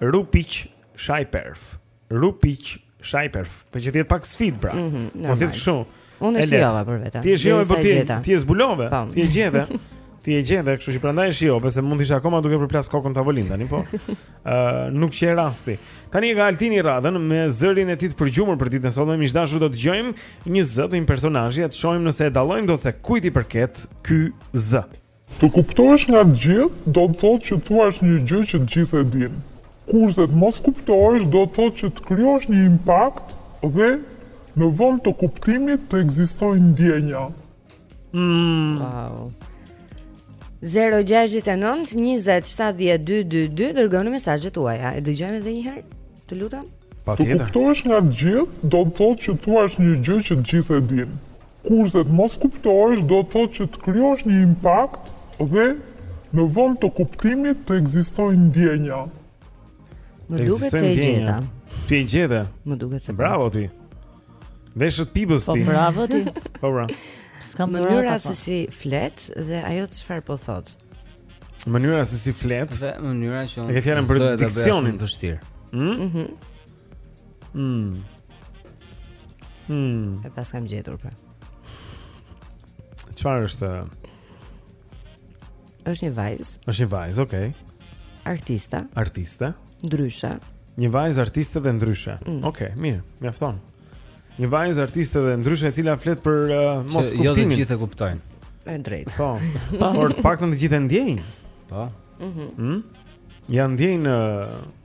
Rupiq Shajperf. Rupiq Shajperf. Po që të jetë pak sfidë pra. Mm -hmm, Mos jetë kështu. Unë e shijova për vete. Ti e shijove po ti ti e zbulove. Po. Ti e gjeve. Ti e gjeve, kështu që prandaj e shijove, se mund të isha akoma duke përplas kokën n'tavolinë tani, po. Ë, uh, nuk qe rasti. Tani e ka Altini radhën me zërin e tij të përgjumur për ditën e sotme, miq të dashur do të dëgjojmë një zë të një personazhi, ta shohim nëse e dallojmë dot se kujt i përket ky zë. Të kuptohesh nga të gjithë do të thotë që të thuash një gjë që të gjithë e dinë. Kurse të mos kuptohesh do të thotë që të krijosh një impakt dhe në vend të kuptimit të ekzistojë ndjenja. Mm. Wow. 069 20 70 222 dërgoni mesazhet tuaja. E dëgjojmë edhe një herë. Të lutem. Të kuptohesh nga të gjithë, do të thotë që thua një gjë që të gjithë e dinë. Kurse të mos kuptohesh do të thotë që të krijosh një impakt dhe në vend të kuptimit të ekzistojë ndjenja. Më duket se e gjeta. Ti e gjete. Më duket se. Po. Bravo ti. Veshët pipëz po, ti. Po bravo ti. Po bra. Ska mënyra se si flet dhe ajo çfarë po thot. Mënyra se si flet dhe mënyra që unë. E ke fjalën për diksionin vështirë. Ëh. Mm? Mhm. Mm. Mm. E paskam gjetur pra. Çfarë është? Është një vajzë. Është një vajzë, okay. Artiste. Artiste. Ndryshe. Një vajzë artiste dhe ndryshe. Mm. Okej, okay, mirë, mjafton. Një vajzë artiste dhe ndryshe e cila flet për uh, moskuptimin. Jo të gjithë e kuptojnë. Është drejt. Po. Por të paktën të gjithë e ndjejnë. Po. Mhm. Mm mm? Ja ndjejnë uh,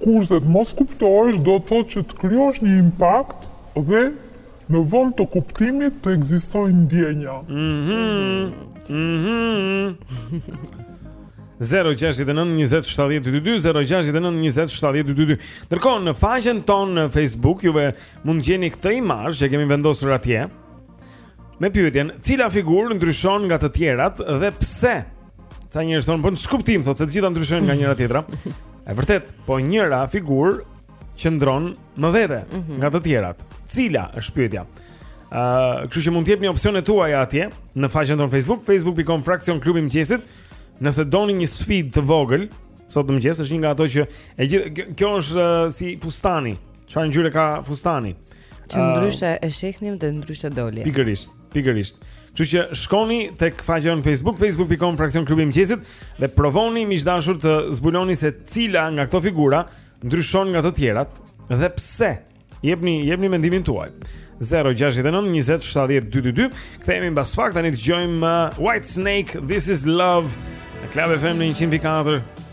Kurse të mos kuptohesh do të thotë që të krijosh një impakt dhe në vend të kuptimit të ekzistojë ndjenja. Mhm. Mhm. 0692070222 Ndërkohë në faqen tonë në Facebook juve mund të gjeni këtë imazh që kemi vendosur atje me pyetjen cila figurë ndryshon nga të tjerat dhe pse Ca njerëz thonë, po s'ka kuptim thotë se të gjitha ndryshojnë nga njëra tjetra. E vërtet, po njëra figurë qëndron më vete mm -hmm. nga të tjerat. Cila është pyetja? Ëh, uh, kështu që mund të jepni opsionet tuaja atje në faqen tonë në Facebook, facebook.com fraksion klubi i mëngjesit. Nëse doni një sfidë të vogël, sot në mëngjes është një nga ato që e gjithë kjo është uh, si fustani. Çfarë ngjyre ka fustani? Që ndryshe e shihnim dhe ndryshe doli. Pikërisht. Pikërisht. Kështu që shkoni tek faqja jonë në Facebook, facebook.com fraksion klubi i mëngjesit dhe provoni miq të dashur të zbuloni se cila nga këto figura ndryshon nga të tjerat dhe pse. Jepni jepni mendimin tuaj. 069 20 70 222. Kthehemi mbas pak tani të dëgjojmë uh, Whitesnake This is Love. Në Club FM 104.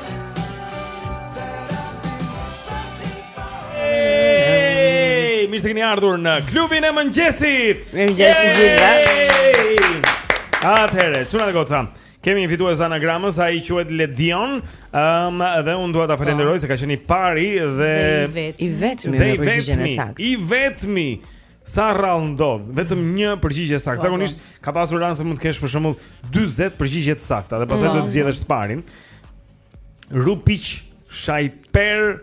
Mirë se keni ardhur në klubin e mëngjesit. Mirëmëngjes të gjithëve. Atëherë, çuna dhe goca. Kemi një fitues të anagramës, ai quhet Ledion. Ëm um, dhe un dua ta po. falenderoj se ka qenë i pari dhe i vetmi, i vetmi, i vetmi, i vetmi. Sa rrallë ndodh, vetëm një përgjigje e saktë. Po, po. Zakonisht ka pasur raste mund të kesh për shembull 40 përgjigje të sakta dhe pastaj Po. do të zgjedhësh të parin. Rupiq Shajper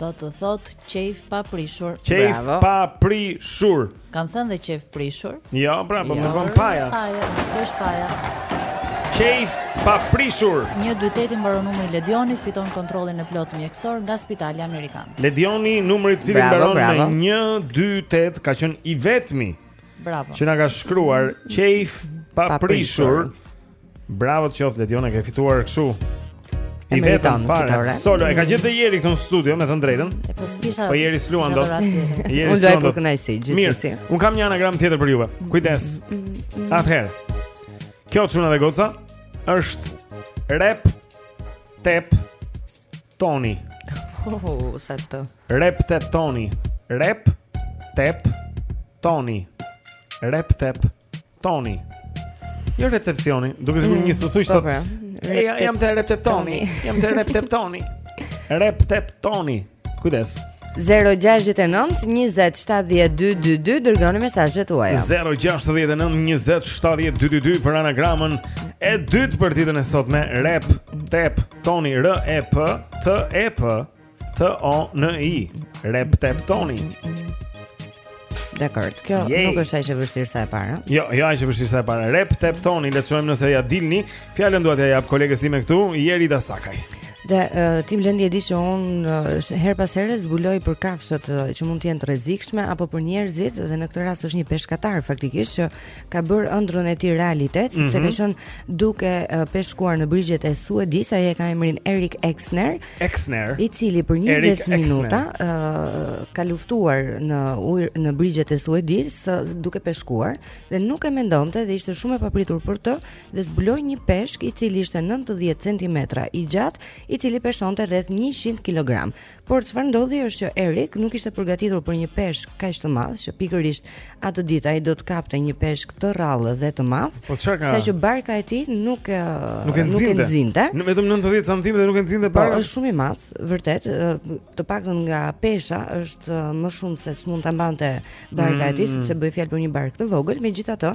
Do të thot qejf pa prishur. Qejf Bravo. pa prishur. Kan thënë dhe qejf prishur. Jo, pra, po Jo. më vjen paja. Paja, kjo është paja. Qejf pa prishur. 128 i mbaron numri i Ledionit, fiton kontrollin e plotë mjekësor nga Spitali Amerikan. Ledioni numri i cili mbaron me 128 ka qenë i vetmi. Bravo. Që na ka shkruar Qejf pa, pa, prishur. Bravo të qoftë Ledioni, e ka fituar kështu. I vetëm fare. Solo e ka gjetë dhe Jeri këtu në studio me të drejtën. Po s'kisha. Po Jeri s'luan dot. Jeri s'luan dot. Mirë. Un kam një anagram tjetër për juve. Kujdes. Mm, mm, mm. Atëherë. Kjo çuna dhe goca është rep tep Toni. Oh, sa të. Rep tep Toni. Rep tep Toni. Rep tep Toni. Jo recepsioni, duket sikur mm, një thuthuj sot. Po, po. Ja, jam te rep tep Toni. Jam te rep tep Toni. Rep tep Toni. Kujdes. 069 20 70 222 dërgoni mesazhet tuaja. 069 20 70 222 për anagramën e dytë për ditën e sotme Rep Tep Toni R E P T E P T O N I Rep Tep Toni. Dakord. Kjo Yay. nuk është aq e vështirë sa e para. Jo, jo aq e vështirë sa e para. Rep Tep Toni, le të shohim nëse ia dilni. Fjalën dua t'ia jap kolegës time këtu, Jerida Sakaj. Dhe uh, ti Blendi e di që unë uh, her pas herë zbuloj për kafshët uh, që mund të jenë të rrezikshme apo për njerëzit dhe në këtë rast është një peshkatar faktikisht që ka bërë ëndrrën e tij realitet mm -hmm. sepse mhm. ka qenë duke uh, peshkuar në brigjet e Suedisë, ai e ka emrin Erik Exner. Exner, i cili për 20 minuta uh, ka luftuar në ujë në brigjet e Suedisë uh, duke peshkuar dhe nuk e mendonte dhe ishte shumë e papritur për të dhe zbuloi një peshk i cili ishte 90 cm i gjatë, i cili peshonte rreth 100 kg. Por çfarë ndodhi është që Erik nuk ishte përgatitur për një peshk kaq të madh, që pikërisht atë ditë ai do të kapte një peshk të rrallë dhe të madh, po saqë barka e tij nuk nuk e nxinte. Vetëm 90 cm nuk e nxinte barka. Po është shumë i madh, vërtet, të paktën nga pesha është më shumë se ç'mund ta mbante barka e tij, mm. sepse bëhet fjalë për një barkë të vogël, megjithatë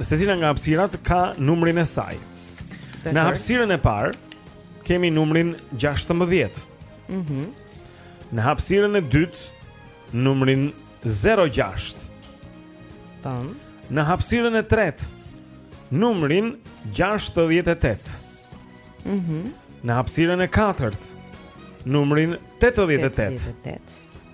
Secila nga hapësirat ka numrin e saj. Në hapësirën e parë kemi numrin 16. Mhm. Mm në hapësirën e dytë numrin 06. Tan. Në hapësirën e tretë numrin 68. Mhm. Mm në hapësirën e katërt numrin 88. 88.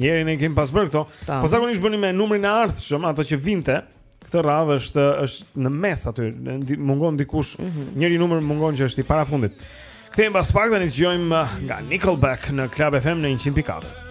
Jeri ne kemi pas bërë këto. Po zakonisht bënim me numrin e ardhshëm, ato që vinte. Këtë radhë është është në mes aty, mungon dikush, mm -hmm. njëri numër mungon që është i parafundit. Kthehemi pas pak tani dëgjojmë uh, nga Nickelback në Club FM në 100.4.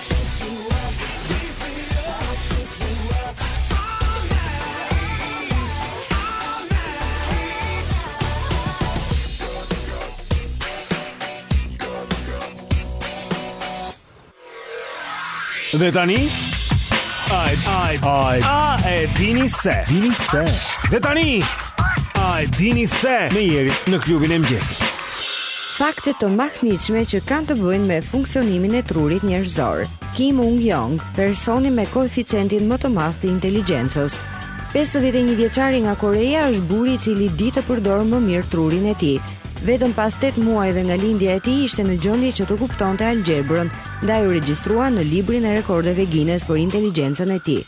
Dhe tani Ai ai ai a e dini se dini se Dhe tani Ai dini se me Jerin në klubin e mëngjesit Fakte të mahnitshme që kanë të bëjnë me funksionimin e trurit njerëzor. Kim Ung Yong, personi me koeficientin më të madh të inteligjencës. 51 vjeçari nga Koreja është burri i cili di të përdorë më mirë trurin e tij. Vetëm pas 8 muajve nga lindja e tij ishte në gjendje që të kuptonte algjebrën, ndaj u regjistrua në librin e rekordeve Guinness për inteligjencën e tij.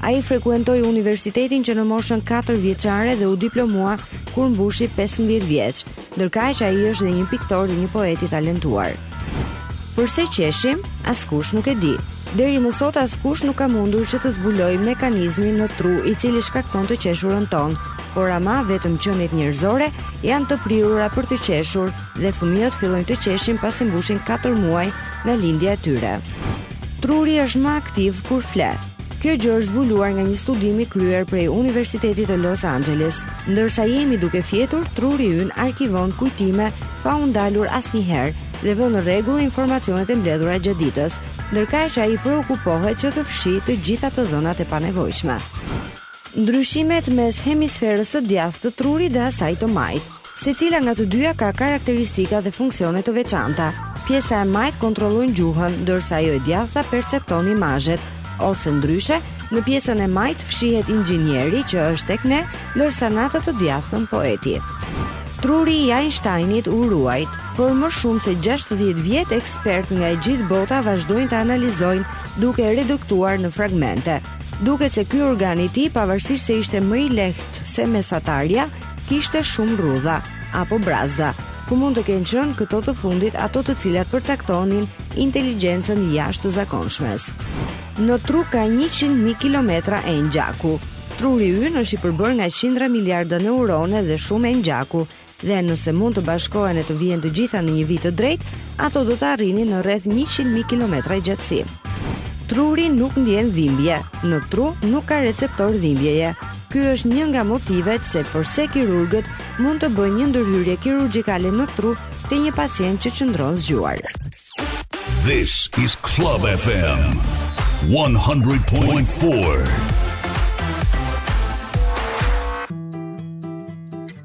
Ai frekuentoi universitetin që në moshën katër vjeçare dhe u diplomua kur mbushi pesëmbëdhjetë vjeç. Ndërkaq ai është dhe një piktor dhe një poet i talentuar. Përse qeshim? Askush nuk e di. Deri më sot askush nuk ka mundur që të zbulojë mekanizmin në tru i cili shkakton të qeshurën tonë, por ama vetëm qeniet njerëzore janë të prirura për të qeshur dhe fëmijët fillojnë të qeshin pasi mbushin 4 muaj nga lindja e tyre. Truri është më aktiv kur fle. Kjo gjë është zbuluar nga një studim i kryer prej Universitetit të Los Angeles. Ndërsa jemi duke fjetur, truri ynë arkivon kujtime pa u ndalur asnjëherë dhe vë në rregull informacionet e mbledhura gjatë ditës, ndërkaq ai preokupohet që të fshijë të gjitha të dhënat e panevojshme. Ndryshimet mes hemisferës së djathtë të trurit dhe asaj të majtë. Secila nga të dyja ka karakteristika dhe funksione të veçanta. Pjesa e majtë kontrollon gjuhën, ndërsa ajo e djathta percepton imazhet. Ose ndryshe, në pjesën e majtë fshihet inxhinieri që është tek ne, ndërsa në atë të djathtën poeti. Truri i Einsteinit u ruajt, por më shumë se 60 vjet ekspertë nga e gjithë bota vazhdojnë të analizojnë duke e reduktuar në fragmente. Duket se ky organ i tij, pavarësisht se ishte më i lehtë se mesatarja, kishte shumë rrudha apo brazda, ku mund të kenë qenë këto të fundit ato të cilat përcaktonin inteligjencën jashtë të zakonshmes. Në tru ka 100.000 kilometra enë gjaku. Truri ynë është i përbërë nga qindra miliarda neurone dhe shumë enë gjaku, dhe nëse mund të bashkohen e të vihen të gjitha në një vijë të drejtë, ato do të arrinin në rreth 100.000 kilometra gjatësi. Truri nuk ndien dhimbje. Në tru nuk ka receptorë dhimbjeje. Ky është një nga motivet se përse kirurgët mund të bëjnë një ndërhyrje kirurgjikale në tru te një pacient që qëndron zgjuar. This is Club FM 100.4.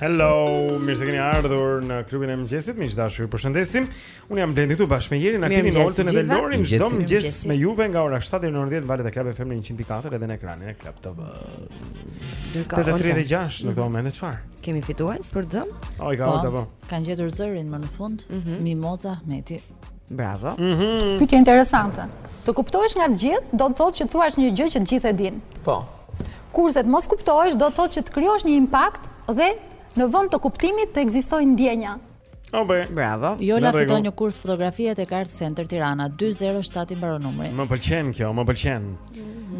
Hello, mirë se keni ardhur në klubin e mëngjesit. Miq të dashur, ju përshëndesim. Un jam Blendi këtu bashkë me Jerin, Altinin, Oltën dhe Lorin. Çdo mëngjes me juve nga ora 7 deri në orën 10 valët e Club FM 104 edhe në ekranin e Club TV. Dërka Olta. 36 në këto mhm. momente çfarë? Kemi fituar për dëm? Oj, ka po, Olta po. Kanë gjetur zërin më në fund, mm -hmm. Mimoza Ahmeti. Bravo. Mm -hmm. Pyetje interesante. Të kuptohesh nga të gjithë, do të thotë që thua një gjë që të gjithë e dinë. Po. Kurse të mos kuptohesh, do të thotë që të krijosh një impakt dhe në vënd të kuptimit të ekzistojnë ndjenja. Obe. Bravo. Jola fiton një kurs fotografie te Art Center Tirana 207 i mbaron numri. Më pëlqen kjo, më pëlqen.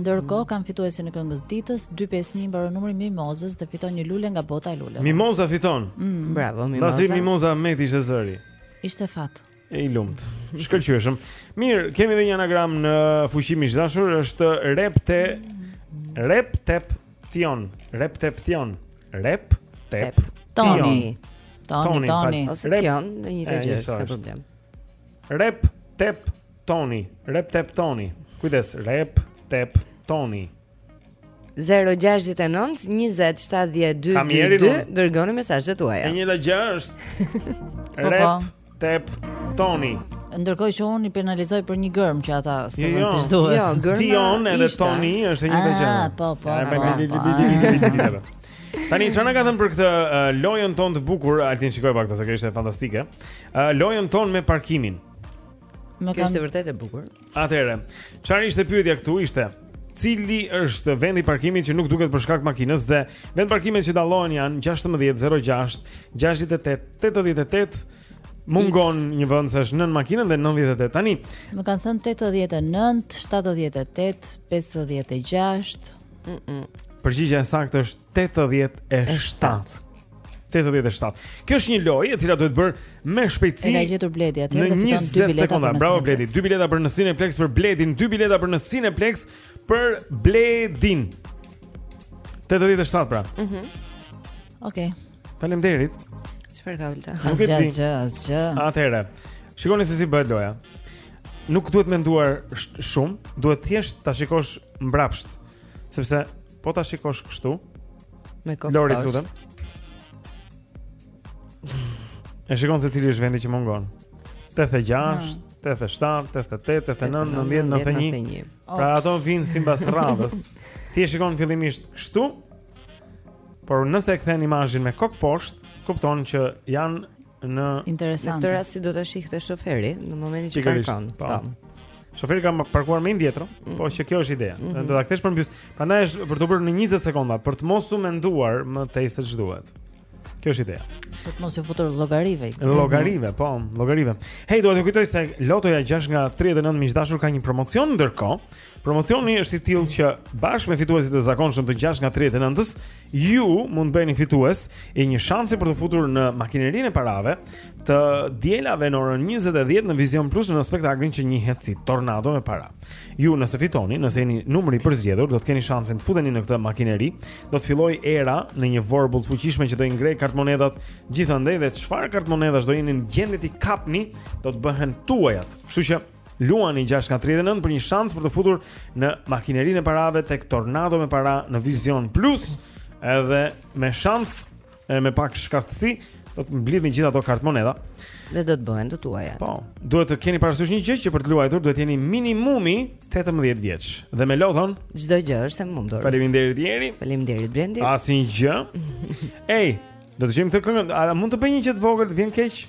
Ndërkohë kam fituesin e këngës së ditës 251 i mbaron numri Mimozës dhe fiton një lule nga bota e luleve. Mimoza fiton. Mm. Bravo Mimoza. Mimoza me ti zëri. Ishte fat. E i lumtë. Shkëlqyeshëm. Mirë, kemi edhe një anagram në fuqi miq të dashur, është Rep te Rep tep Tion. Rep tep Tion. Rep tep Toni. Toni, Toni. Ose Tion, e njëjta gjë, s'ka problem. Rep tep Toni. Rep tep Toni. Kujdes, Rep tep Toni. 0-6-9-27-12-2 Dërgoni mesazhet tuaja E njëjta gjë është po, po. Rep, tep, toni Ndërkohë që unë i penalizoj për një gërmë që ata së jo, jo. si shduhet Jo, gërma Tion edhe ishte. toni është e njëjta gjë A, ah, po, po, po, po, po. Tani ça na kanë thënë për këtë uh, lojën tonë të bukur, Altin shikoje pak ta se ishte fantastike. Uh, lojën tonë me parkimin. Më kanë Është vërtet e bukur. Atëherë, çfarë ishte pyetja këtu ishte? Cili është vendi i parkimit që nuk duket për shkak të makinës dhe vend parkimet që dallohen janë 16 06 68 88 mungon X. një vend se është nën makinën dhe 98 tani. Më kanë thënë 89 78 56. Mm -mm. Përgjigja e saktë është 87. 87. Kjo është një lojë e cila duhet bërë me shpejtësi. E ka gjetur Bledi atje dhe fiton dy bileta sekonda. për Bravo Bledi, dy bileta për në Cineplex për Bledin, dy bileta për në Cineplex për Bledin. 87 pra. Mhm. Mm Okej. Okay. Faleminderit. Çfarë ka Olta? Asgjë, asgjë, asgjë. Atëherë. Shikoni se si bëhet loja. Nuk duhet menduar shumë, duhet thjesht ta shikosh mbrapsht, sepse Po ta shikosh kështu. Me kokë. Lori lutem. E shikon se cili është vendi që mungon. 86, 87, 88, 89, 90, 91. Pra ato vijnë sipas radhës. Ti e shikon fillimisht kështu. Por nëse e kthen imazhin me kokë poshtë, kupton që janë Në Interesant. Në këtë rast si do ta shihte shoferi në momentin që parkon. Po. po. Shoferi ka parkuar me indietro, mm. po se kjo është ideja. Mm -hmm. Do ta kthesh përmbys. Prandaj është për t'u bërë në 20 sekonda për të mos u menduar më tej se ç'duhet. Kjo është ideja. Për të mos ju futur llogarive. Llogarive, po, llogarive. Hej, duhet t'ju kujtoj se lotoja 6 nga 39 miq të dashur ka një promocion ndërkohë, Promocioni është i tillë që bashkë me fituesit e zakonshëm të 6 nga 39-ës, ju mund të bëheni fitues i një shansi për t'u futur në makinerinë e parave të dielave në orën 20:10 në Vizion Plus në spektaklin që njihet si Tornado me para. Ju nëse fitoni, nëse jeni numri i përzgjedhur, do të keni shansin të futeni në këtë makineri. Do të fillojë era në një vorbull të fuqishme që do i ngrejë kartëmonedhat gjithandej dhe çfarë kartëmonedhash do jeni në gjendje t'i kapni, do të bëhen tuajat. Kështu që Luani 6 nga 39 për një shans për t'u futur në makinerinë e parave tek Tornado me para në Vizion Plus, edhe me shans e me pak shkathtësi do t'i mblidhni gjithë ato kartëmonedha dhe do të bëhen të tuaja. Po, duhet të keni parasysh një gjë që për të luajtur duhet të jeni minimumi 18 vjeç. Dhe me loton çdo gjë është e mundur. Faleminderit Jeri. Faleminderit Blendi. Asnjë gjë. Ej, do të dëgjojmë këtë këngë, a mund të bëj një gjë të vogël, të vjen keq?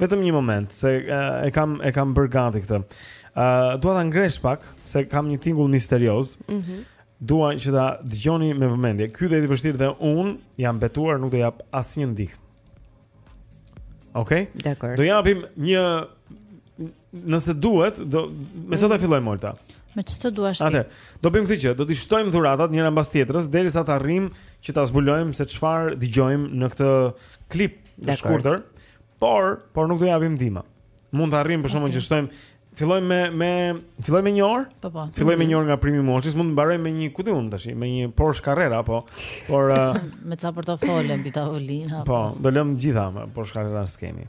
Vetëm një moment, se e kam e kam bërë gati këtë. Ë, uh, dua ta ngresh pak se kam një tingull misterioz. Mhm. Mm dua që ta dëgjoni me vëmendje. Ky do jetë i vështirë dhe unë jam betuar nuk do jap asnjë ndihmë. Okej? Okay? Dakor. Do japim një Nëse duhet, do me çfarë mm. fillojmë Molta? Me ç'të duash ti? Atë. Do bëjmë këtë që do t'i shtojmë dhuratat njëra mbas tjetrës derisa të arrijmë që ta zbulojmë se çfarë dëgjojmë në këtë klip të shkurtër. Por, por nuk do japim ndihmë. Mund të arrijmë për shkakun okay. që shtojmë Fillojmë me me fillojmë me një orë? Po po. Fillojmë me një orë nga Prime Watches, mund të mbarojmë me një ku di unë tash, me një Porsche Carrera apo por uh, me ca portofole mbi tavolinë apo. Po, do lëmë të gjitha me Porsche Carrera s'kemi.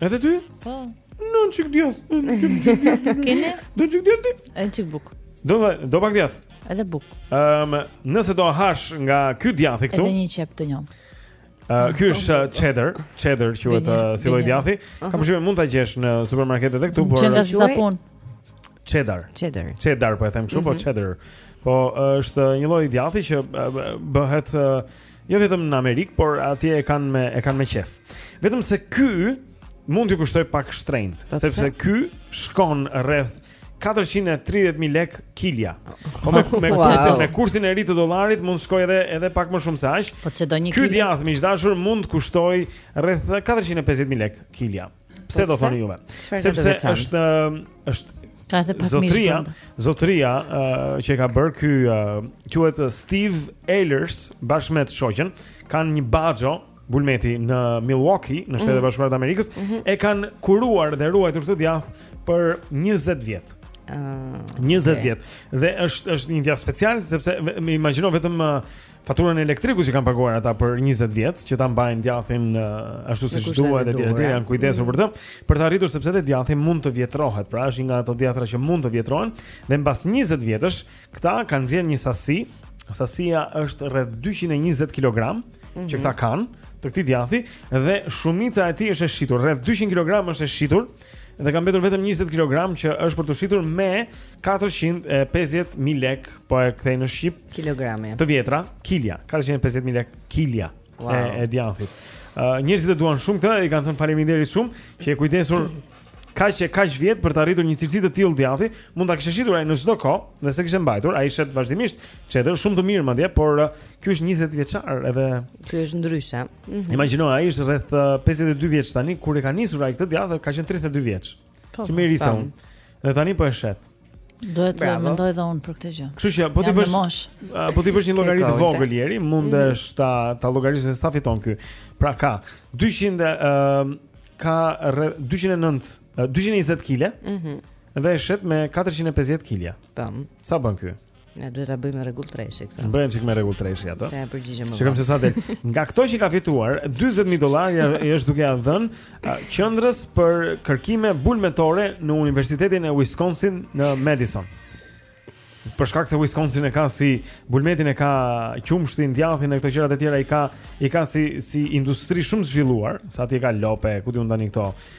Edhe ty? Po. Një çik djath. Keni? Do çik djath? Një çik bukë. Do do pak djath. Edhe bukë. Ëm, um, nëse do hash nga ky djathi këtu. Edhe një qepë të njomë. Uh, ky është uh, cheddar, cheddar quhet uh, si lloj djathi. Kam përshtypjen mund ta gjesh në supermarkete edhe këtu, por Çfarë, sapun. Cheddar. Cheddar. Cheddar po e them kështu, po mhm. cheddar. Po është një lloj djathi që bëhet Jo vetëm në Amerikë, por atje e kanë më e kanë më qejf. Vetëm se ky mund t'ju kushtojë pak shtrenjtë, po sepse ky shkon rreth 430.000 lek kilja. Po me me wow. kursin me kursin e ri të dollarit mund të shkojë edhe edhe pak më shumë se aq. Po ç'do një kilo. Ky djathë miq të dashur mund të kushtojë rreth 450.000 lek kilja. Pse do thoni juve? Sepse është është Ka edhe pak zotria, zotria uh, që e ka bër ky uh, quhet Steve Ehlers bashkë me shoqën, kanë një baxho bulmeti në Milwaukee, në Shtetet e mm. Bashkuara të Amerikës, mm -hmm. e kanë kuruar dhe ruajtur këtë djath për 20 vjet. Uh, 20 okay. vjet. Dhe është është një djath special sepse imagjino vetëm uh, faturën e elektrikut që kanë paguar ata për 20 vjet, që ta mbajnë djathin uh, ashtu siç duhet etj, etj, janë kujdesur mm. për të, për ta arritur sepse te djathi mund të vjetrohet. Pra është një nga ato djathra që mund të vjetrohen dhe mbas 20 vjetësh këta kanë nxjerr një sasi, sasia është rreth 220 kg mm -hmm. që mhm. këta kanë të këtij djathi dhe shumica e tij është e shitur, rreth 200 kg është e shitur. Mm Dhe ka mbetur vetëm 20 kg që është për të shitur me 450.000 lek, po e kthej në shqip. Kilogrami. Të vjetra, kilja, 450.000 lek kilja wow. e, e djathit. Uh, njerëzit e duan shumë këtë, i kanë thënë faleminderit shumë që je kujdesur kaq e kaq vjet për ta arritur një cilësi të tillë djathi, mund ta kishte shitur ai në çdo kohë, dhe s'e kishte mbajtur, ai shet vazhdimisht çedër, shumë të mirë madje, por uh, ky është 20 vjeçar edhe ky është ndryshe. Mm -hmm. Imagjino, ai është rreth 52 uh, vjeç tani kur e ka nisur ai këtë djathë, ka qenë 32 vjeç. Po, që më i ri sa unë. Dhe tani po e shet. Duhet të mendoj dhe unë për këtë gjë. Kështu që po t'i bësh uh, po t'i bësh një llogari të vogël Jeri, mundesh mhm. ta ta llogarisësh sa fiton ky. Pra ka 200 ë uh, ka 209 220 kg. Mhm. Dhe e shet me 450 kg. Tam. Sa bën kjo? Ne duhet ta bëjmë rregull treshi këtë. Bëjmë çik me rregull treshi atë. Të përgjigjem. Shikom se sa del. Nga këto që ka fituar 40000 dollarë ai është duke ia dhën qendrës për kërkime bulmetore në Universitetin e Wisconsin në Madison. Për shkak se Wisconsin e ka si bulmetin e ka qumshtin, djathin e këto gjërat e tjera i ka i ka si si industri shumë të zhvilluar, se atje ka lopë, ku di un tani këto.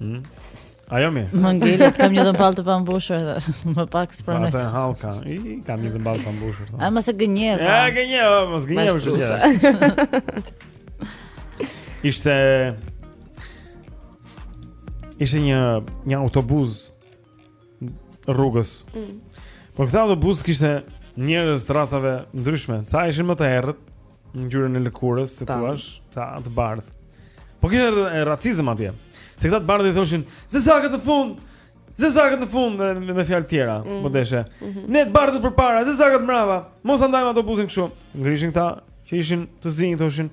Mm. Ajo mi. Më ngelet, kam një dhëmball të pambushur dhe më pak s'pranoj. Atë hallka. I kam një dhëmball të pambushur. A mos e gënjeva. Ja, e gënjeva, mos gënjeva kështu që. Ishte Ishte një një autobuz rrugës. Mm. Po ke ky autobus kishte njerëz të racave të ndryshme. Ca ishin më të errët në ngjyrën e lëkurës, si thua, ca të bardhë. Po kishte racizëm atje. Se këta të bardhë i thoshin, "Zezakët në fund, zezakët në fund me, me fjalë tjera, mm. po deshe. Mm -hmm. Ne të bardhët përpara, zezakët mbrapa. Mos e ndajmë autobusin kështu." Ngriheshin këta që ishin të zinj thoshin,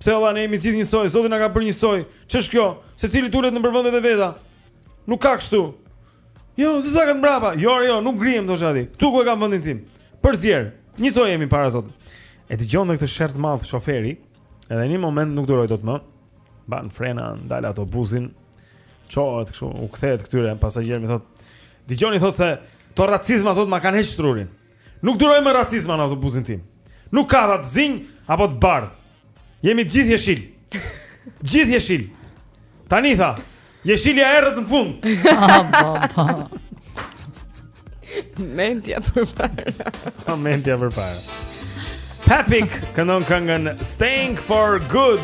Pse valla ne jemi të gjithë njësoj, Zoti na ka bërë njësoj. Ç'është kjo? Secili të ulet nëpër vendet e veta. Nuk ka kështu. Jo, zezakët mbrapa. Jo, jo, nuk ngrihem thoshte ai. Ktu ku e kam vendin tim. Përzier. Njësoj jemi para Zotit. E dëgjon këtë sherr të madh shoferi, edhe në një moment nuk duroi dot më. Mban frena, ndal autobusin. Çohet kështu, u kthehet këtyre pasagjerëve thotë, "Dëgjoni thotë se këto racizma thotë ma kanë heq trurin." Nuk duroj më racizma në autobuzin tim. Nuk ka tha të zinj apo të bardhë. Jemi të gjithë jeshil. Gjithë jeshil. Tani tha, jeshilja e errët në fund. Mendja përpara. Po mendja përpara. Papik këndon këngën Staying for Good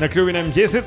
në klubin e mëngjesit.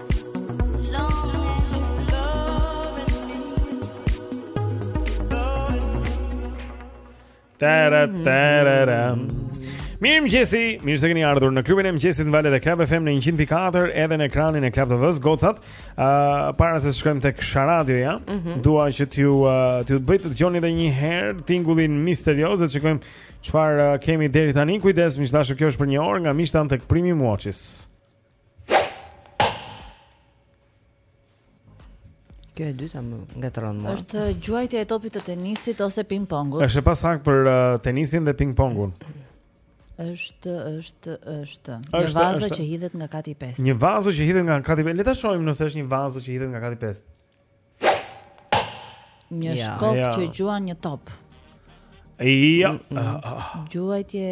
Tara tara. Mirëmëngjesi, mirë se keni ardhur në klubin e mëngjesit në valët e Club FM në 100.4 edhe në ekranin e Club TV-së, goca uh, Para se të shkojmë tek Sharadioja mm -hmm. Dua që t'ju uh, bëj të dëgjoni dhe një herë tingullin misterioz dhe shikojmë çfarë uh, kemi deri tani Kujdes, mishtashë kjo është për një orë nga mishtan tek veprimi muaqis Kjo e dyta më ngatërron mua. Është gjuajtja e topit të tenisit ose ping-pongut. Është e pasaktë për uh, tenisin dhe ping-pongun. Është është është një vazo që hidhet nga kati 5. Një vazo që hidhet nga kati 5. Le ta shohim nëse është një vazo që hidhet nga kati 5. Një ja, shkop ja. që gjuan një top. Ja. Mm, mm. Ah, ah. Gjuajtje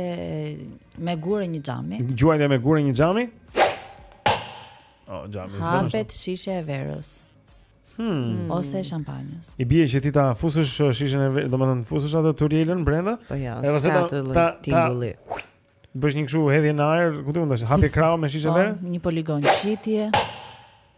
me gurë një xhami. Gjuajtje me gurë një xhami? O, oh, xhami. Hapet shishja e verës. Hmm. Ose shampanjës. I bie që ti ta fusësh uh, shishen e verës, domethënë fusësh atë turjelën brenda? Po ja, edhe se ta tingulli. Bësh një kështu hedhje në ajër, ku ti mund të hapet krahu me shishe po, vere? Një poligon qitje.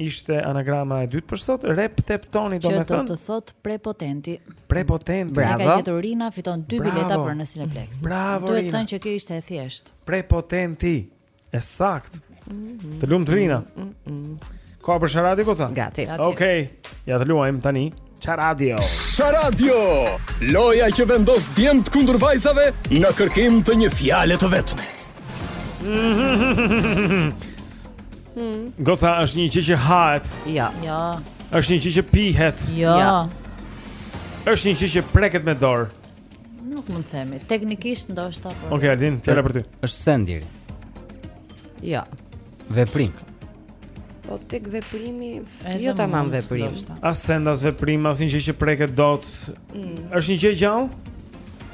Ishte anagrama e dytë për sot, repteptoni domethënë. Që do të thotë prepotenti. Prepotenti. Bravo. Dhe e ka gjetur Rina, fiton 2 bileta për në Cineplex. Bravo, Duhet thënë që kjo ishte e thjeshtë. Prepotenti. E saktë. Mhm. Të lumtë Rina. Mhm, mhm. Gati për Sharadio, goca? Gati. Okej, ja të luajmë tani. Sharadio. Sharadio. Loja që vendos djemt kundër vajzave në kërkim të një fjale të vetme. Goca është një gjë që hahet. Jo. Jo. Është një gjë që pihet. Jo. Është një gjë që preket me dorë. Nuk mund të themi. Teknikisht ndoshta po. Okej, okay, Altin, fjala për ty. Është send i ri. Jo. Ja. Veprim. Po tek veprimi, jo tamam veprim. As send as veprim, as një gjë që preket dot. Mm. Është një gjë e gjallë?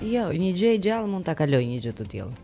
Jo, një gjë e gjallë mund ta kalojë një gjë të tillë.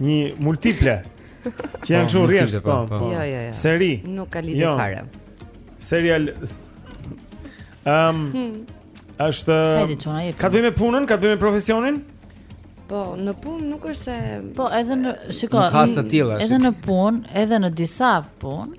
Një multiple. Që janë shumë po, rresht, po. po. po. Jo, jo, jo. Seri. Nuk ka lidhje jo. fare. Serial. Ehm. Um, është Ka të bëjë me punën, ka të bëjë me profesionin? Po, në punë nuk është se Po, edhe në, shiko, në raste të tilla. Edhe në punë, edhe në disa punë.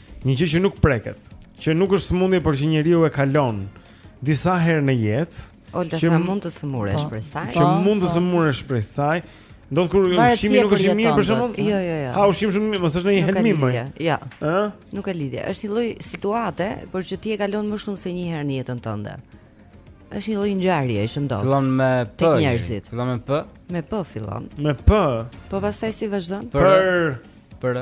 Një gjë që nuk preket, që nuk është sëmundje, por që njeriu e kalon disa herë në jetë. Olta që mund të sëmuresh po. prej saj? Që po, mund të po. sëmuresh prej saj. Ndodh kur ushqimi nuk është i mirë për shembull? Jo, jo, jo. Ha ushqim shumë mirë, mos është në një helmim më. Jo. Ë? Nuk ka lidhje. Është një lloj situate, por që ti e kalon më shumë se një herë në jetën tënde. Është një lloj ngjarje që ndodh. Fillon me P. Tek njerëzit. Fillon me P. Me P fillon. Me P. Po pastaj si vazhdon? Për për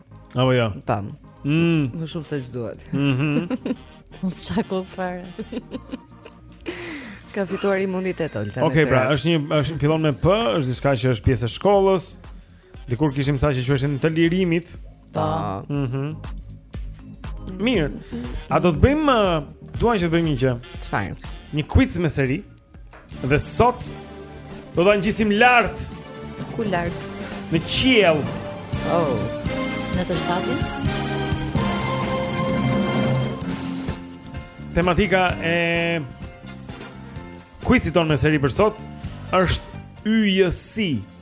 Apo jo. Tam. Mm. Më shumë se ç'duhet. Mhm. Mos ça kokë fare. Ka fituar imunitet Olta. Okej, okay, pra, është një është fillon me P, është diçka që është pjesë e shkollës. Dikur kishim ca që quheshin të lirimit. Po. Mhm. Mirë. A do të bëjmë uh, duan që të bëjmë një gjë? Çfarë? Një quiz me seri. Dhe sot do ta ngjisim lart. Ku lart? Në qiell. Oh. Në të shtatin? Tematika e kuicit tonë me seri për sot është yjësi.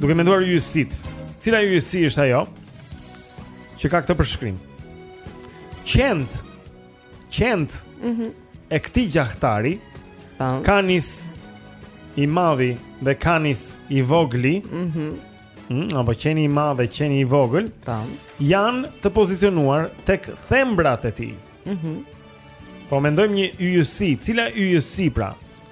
Duke menduar yjësitë. Cila yjësi është ajo? Që ka këtë përshkrim. Qentë. Qentë. Mhm. Mm e këtij gjahtari. Tan. Kanis i madhi dhe kanis i vogli. Mhm. Mm Mm, apo qeni i madh dhe qeni i vogël, tan, janë të pozicionuar tek thembrat e tij. Mhm. Mm po mendojmë një yjësi, cila yjësi pra?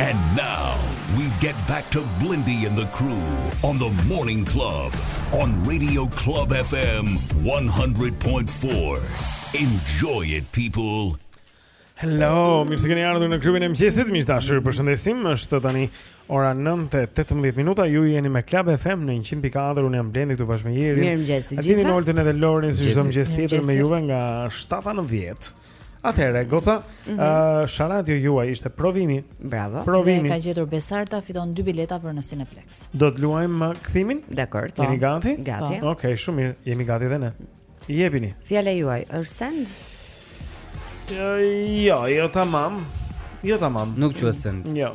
And now we get back to Blendi and the crew on the morning club on Radio Club FM 100.4. Enjoy it people. Hello, mirë se keni ardhur në klubin e mëngjesit. Miq të dashur, ju përshëndesim. Është tani ora 9:18 minuta. Ju jeni me Club FM në 100.4. Unë jam Blendi këtu bashkë me Jerin. Mirëmëngjes të gjithëve. Jemi me Oltën edhe Lorin si çdo mëngjes tjetër me juve nga 7 në 10. Atëherë, goca, mm -hmm. uh, sharada juaj ishte provimi. Bravo. Provimi. Dhe ka gjetur Besarta fiton dy bileta për në Cineplex. Do të luajmë kthimin? Dakor. Jeni po. gati? Gati. Po. Okej, okay, shumë mirë. Jemi gati dhe ne. I jepini. Fjala juaj është send? Jo, jo tamam. Jo tamam. Nuk quhet send. Jo.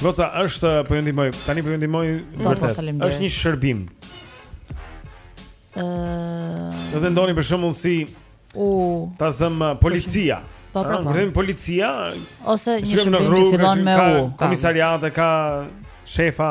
Goca është po ju ndihmoj. Tani po ju ndihmoj po, po, vërtet. Është një shërbim. Ëh. Uh... Domethënë mendoni për shembull si u uh... ta zëm uh, policia. Po, pra, po. Vetëm policia ose një shërbim që fillon me u. Komisariate ka shefa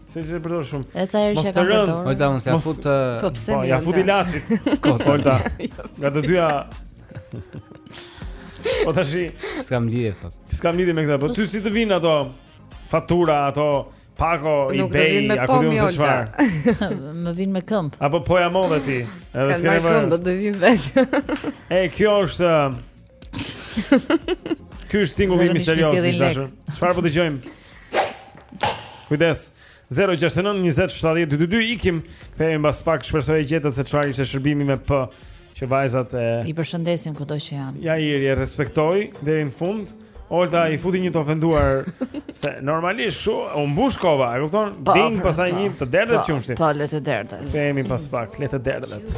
Se e përdor shumë Është ajo që e ka përdor Olta, unë s'ja fut të... Po, pse po, mi, Olta? Ja fut i lacit Kota Olta Nga të dyja Po tashi s'kam lidhje, thotë s'kam lidhje me këta Po ty si të vinë ato Fatura, ato Pako, i bej, a ku di unë se çfarë Më vinë me këmbë Apo po ja mohon dhe ti Kanë marrë këmbë, do të vinë vetë E, kjo është Ky është tingulli misterioz, miq të dashur. Çfarë po dëgjojmë? Kujdes. 069 20 70 222 ikim kthehemi mbas pak shpresoj të gjendet se çfarë ishte shërbimi me p që vajzat e i përshëndesim kudo që janë ja i respektoj deri në fund Olta i futi një të ofenduar se normalisht kështu u mbush kova, e kupton? Po, Ding po, pastaj po. një të derdhet qumshti. Po, le të derdhet. Kthehemi pas pak, le të derdhet.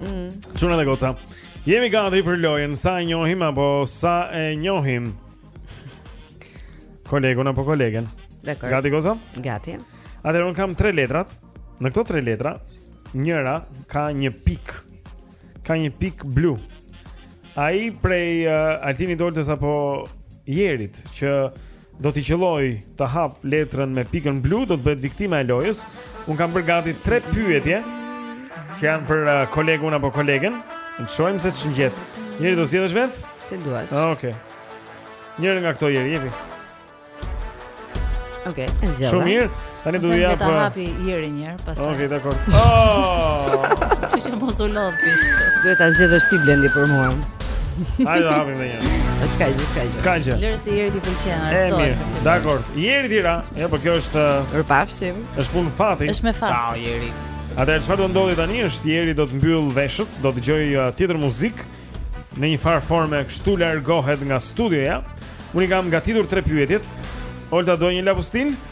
Mm. Çuna dhe goca. Jemi gati për lojën, sa e njohim apo sa e njohim. Kolegun apo kolegen. Dakord. Gati goca? Gati. Atëherë unë kam tre letrat. Në këto tre letra, njëra ka një pikë. Ka një pikë blu. Ai prej uh, Altinit, Oltës apo Jerit që Do t'i qëlloj të hap letrën me pikën blu, do të bëhet viktima e lojës. Unë kam bërë gati tre pyetje që janë për uh, kolegun apo kolegen. Dhe të shohim se ç'ngjet Jeri do zgjedhësh vetë? Se duhet ah, Oke okay. Njëri nga këto Jeri, jepi Oke, okay, e zgjodhe Shumë mirë Tani do të jap. Le ta hapi Jeri një herë pastaj. Okej, okay, dakord. Oh! Ti hiç mos u lodh ti. Duhet ta zgjedhësh ti Blendi për mua. Hajde ta hapim një herë. S'ka gjë, s'ka gjë. S'ka gjë. Lëre se Jerit i pëlqen ato. Mirë, dakord. Jerit i ra. Ja, po kjo është Mirupafshim. Uh, është punë fati. Është me fat. Ciao Jeri. Atëherë çfarë do ndodhi tani është Jeri do të mbyll veshët, do të dëgjoj uh, tjetër muzikë në një farë forme kështu largohet nga studioja. Unë i kam gatitur tre pyetjet. Olta do një lapustil?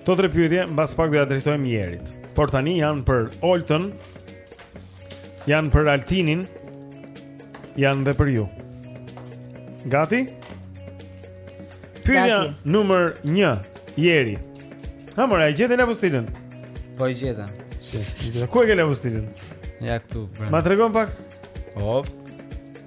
Këto tre pyetje mbas pak do ja drejtojmë Jerit. Por tani janë për Oltën, janë për Altinin, janë dhe për ju. Gati? Pyetja numër 1, Jeri. Ha mora, e gjetën lapustilin? Po e gjetën. Ku e ke lapustilin? Ja këtu. Ma tregon pak. Hop.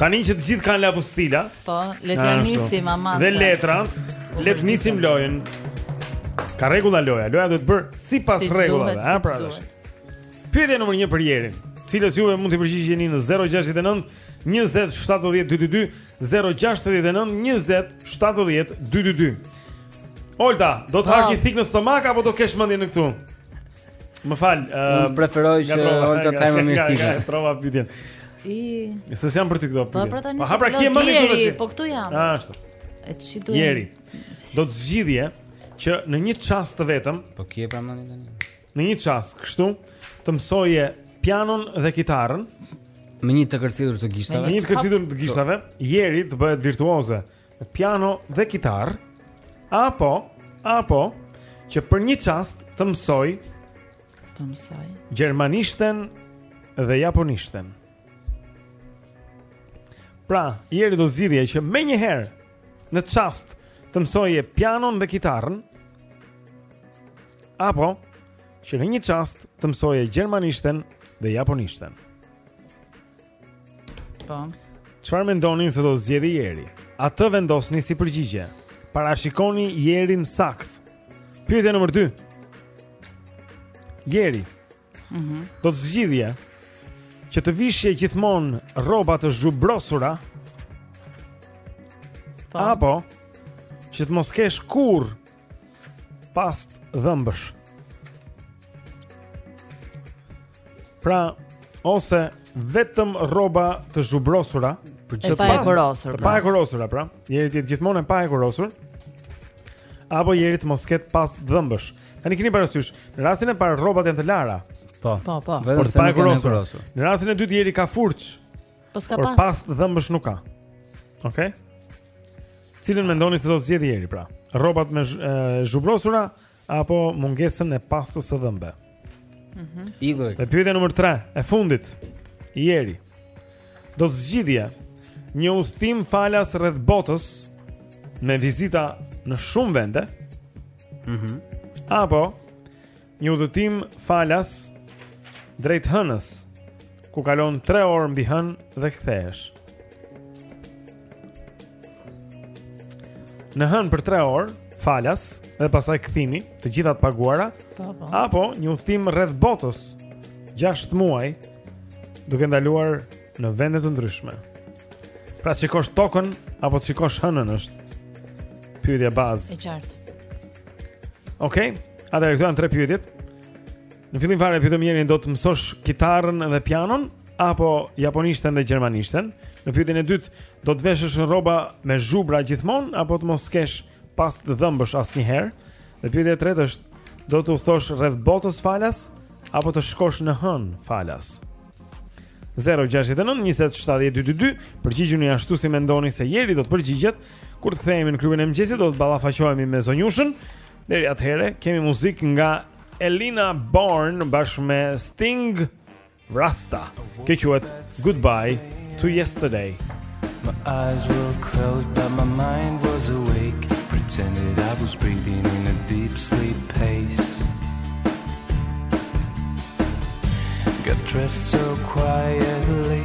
Tani që të gjithë kanë lapustila. Po, le të nisim ama. Dhe letrat, po, le të nisim lojën. Ka rregulla loja, loja duhet bërë sipas rregullave, a pra. Pyetja nr. 1 për Jerin. Së cilës juve mund të përgjigjeni në 069 20 70 222 069 20 70 222. Olta, do të hash një thikë në stomak apo do kesh mendjen këtu? Më fal, ë uh, Unë preferoj që Olta të ma mirë ti. Prova pyetjen. I Se s'jam për ty këto po, pyetje. Po pra, ke më këtu. Po këtu jam. Ah, ashtu. E çi duhet? Jeri. Do të zgjidhje që në një çast të vetëm, po pra mendoni tani. Në një çast kështu, të mësoje pianon dhe kitarën. Me një të kërcitur të gishtave. Me një të kërcitur të gishtave, Jeri të bëhet virtuoze piano dhe kitarë, apo apo që për një çast të mësojë, të mësojë gjermanishten dhe japonishten. Pra, Jeri do zgjidhje që menjëherë në çast të mësoje pianon dhe kitarën apo që në një çast të mësoje gjermanishten dhe japonishten. Po. Çfarë mendoni se do të zgjedhë Jeri? Atë vendosni si përgjigje? Parashikoni Jerin saktë. Pyetja nr. 2. Jeri. Mhm. Mm do të zgjidhje që të vishje gjithmonë rroba të zhubrosura. Po. Apo që të mos kesh kurrë pastë dhëmbësh. Pra, ose vetëm rroba të zhubrosura, pra. Pahekurosur. Pahekurosura, pra. Jeri të jetë gjithmonë e pahekurosur. Apo Jeri të mos ketë pastë dhëmbësh. Tani keni parasysh, në rastin e parë rrobat janë të lara. Po. Po, po. Por të pahekurosura. Në rastin e dytë Jeri ka furçë. Po s'ka pastë. Por pastë dhëmbësh nuk ka. Okej. Okay? Cilën mendoni se do të zgjedhë Jeri pra? Rrobat me zhubrosura apo mungesën e pastës së dhëmbëve? Mhm. Mm Igor. Dhe pyetja nr. 3, e fundit. Jeri. Do të zgjidhje një udhëtim falas rreth botës me vizita në shumë vende. Mhm. Mm apo Një udhëtim falas drejt hënës, ku kalon 3 orë mbi hënë dhe kthehesh. Në hënë për 3 orë, falas dhe pastaj kthimi, të gjitha të paguara. Po, po. Apo një udhëtim rreth botës 6 muaj duke ndaluar në vende të ndryshme. Pra të shikosh tokën apo të shikosh hënën është pyetja bazë. E qartë. Okej. Okay. Atëherë këto janë tre pyetjet. Në fillim fare pyetëm Jerin do të mësosh kitarën dhe pianon apo japonishten dhe gjermanishten? Në pyetjen e dytë do të veshësh rroba me zhubra gjithmonë apo të mos kesh pastë dhëmbësh asnjëherë? Dhe pyetja e tretë është do të udhëtosh rreth botës falas apo të shkosh në hënë falas? 069 20 70 222 Përgjigjuni ashtu si mendoni se Jeri do të përgjigjet Kur të kthehemi në klubin e mëngjesit do të ballafaqohemi me Zonjushën. Deri atëherë kemi muzikë nga Elina Born bashkë me Stig Rästa. Kjo quhet Goodbye to Yesterday. My eyes were closed but my mind was awake pretended I was breathing in a deep sleep pace Got dressed so quietly